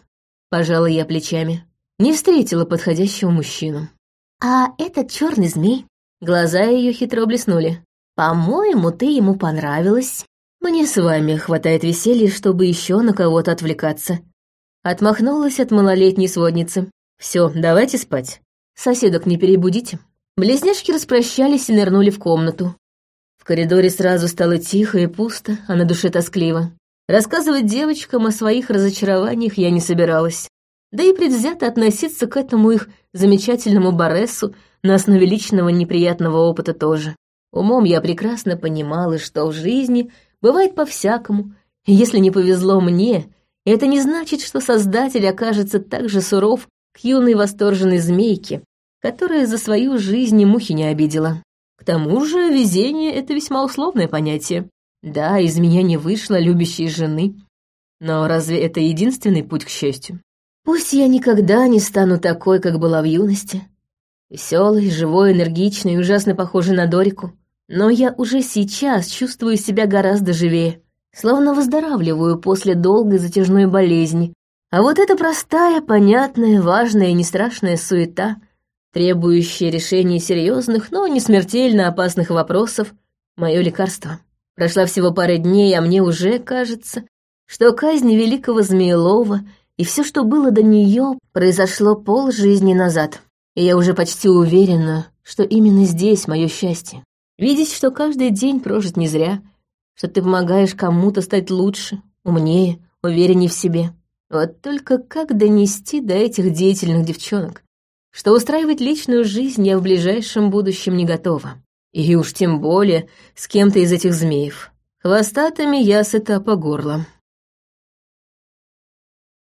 Пожала я плечами. Не встретила подходящего мужчину. «А этот черный змей?» Глаза ее хитро блеснули. «По-моему, ты ему понравилась». «Мне с вами хватает веселья, чтобы еще на кого-то отвлекаться». Отмахнулась от малолетней сводницы. «Все, давайте спать. Соседок не перебудите». Близняшки распрощались и нырнули в комнату. В коридоре сразу стало тихо и пусто, а на душе тоскливо. Рассказывать девочкам о своих разочарованиях я не собиралась. Да и предвзято относиться к этому их замечательному Боресу на основе личного неприятного опыта тоже. Умом я прекрасно понимала, что в жизни Бывает по-всякому. Если не повезло мне, это не значит, что Создатель окажется так же суров к юной восторженной змейке, которая за свою жизнь и мухи не обидела. К тому же везение — это весьма условное понятие. Да, из меня не вышло любящей жены, но разве это единственный путь к счастью? Пусть я никогда не стану такой, как была в юности. Веселой, живой, энергичной, ужасно похожей на Дорику. Но я уже сейчас чувствую себя гораздо живее, словно выздоравливаю после долгой затяжной болезни. А вот эта простая, понятная, важная и не страшная суета, требующая решения серьезных, но не смертельно опасных вопросов, мое лекарство. Прошла всего пара дней, а мне уже кажется, что казнь великого Змеелова и все, что было до нее, произошло пол жизни назад. И я уже почти уверена, что именно здесь мое счастье. Видеть, что каждый день прожит не зря, что ты помогаешь кому-то стать лучше, умнее, увереннее в себе. Вот только как донести до этих деятельных девчонок, что устраивать личную жизнь я в ближайшем будущем не готова. И уж тем более с кем-то из этих змеев. Хвостатыми я сыта по горло.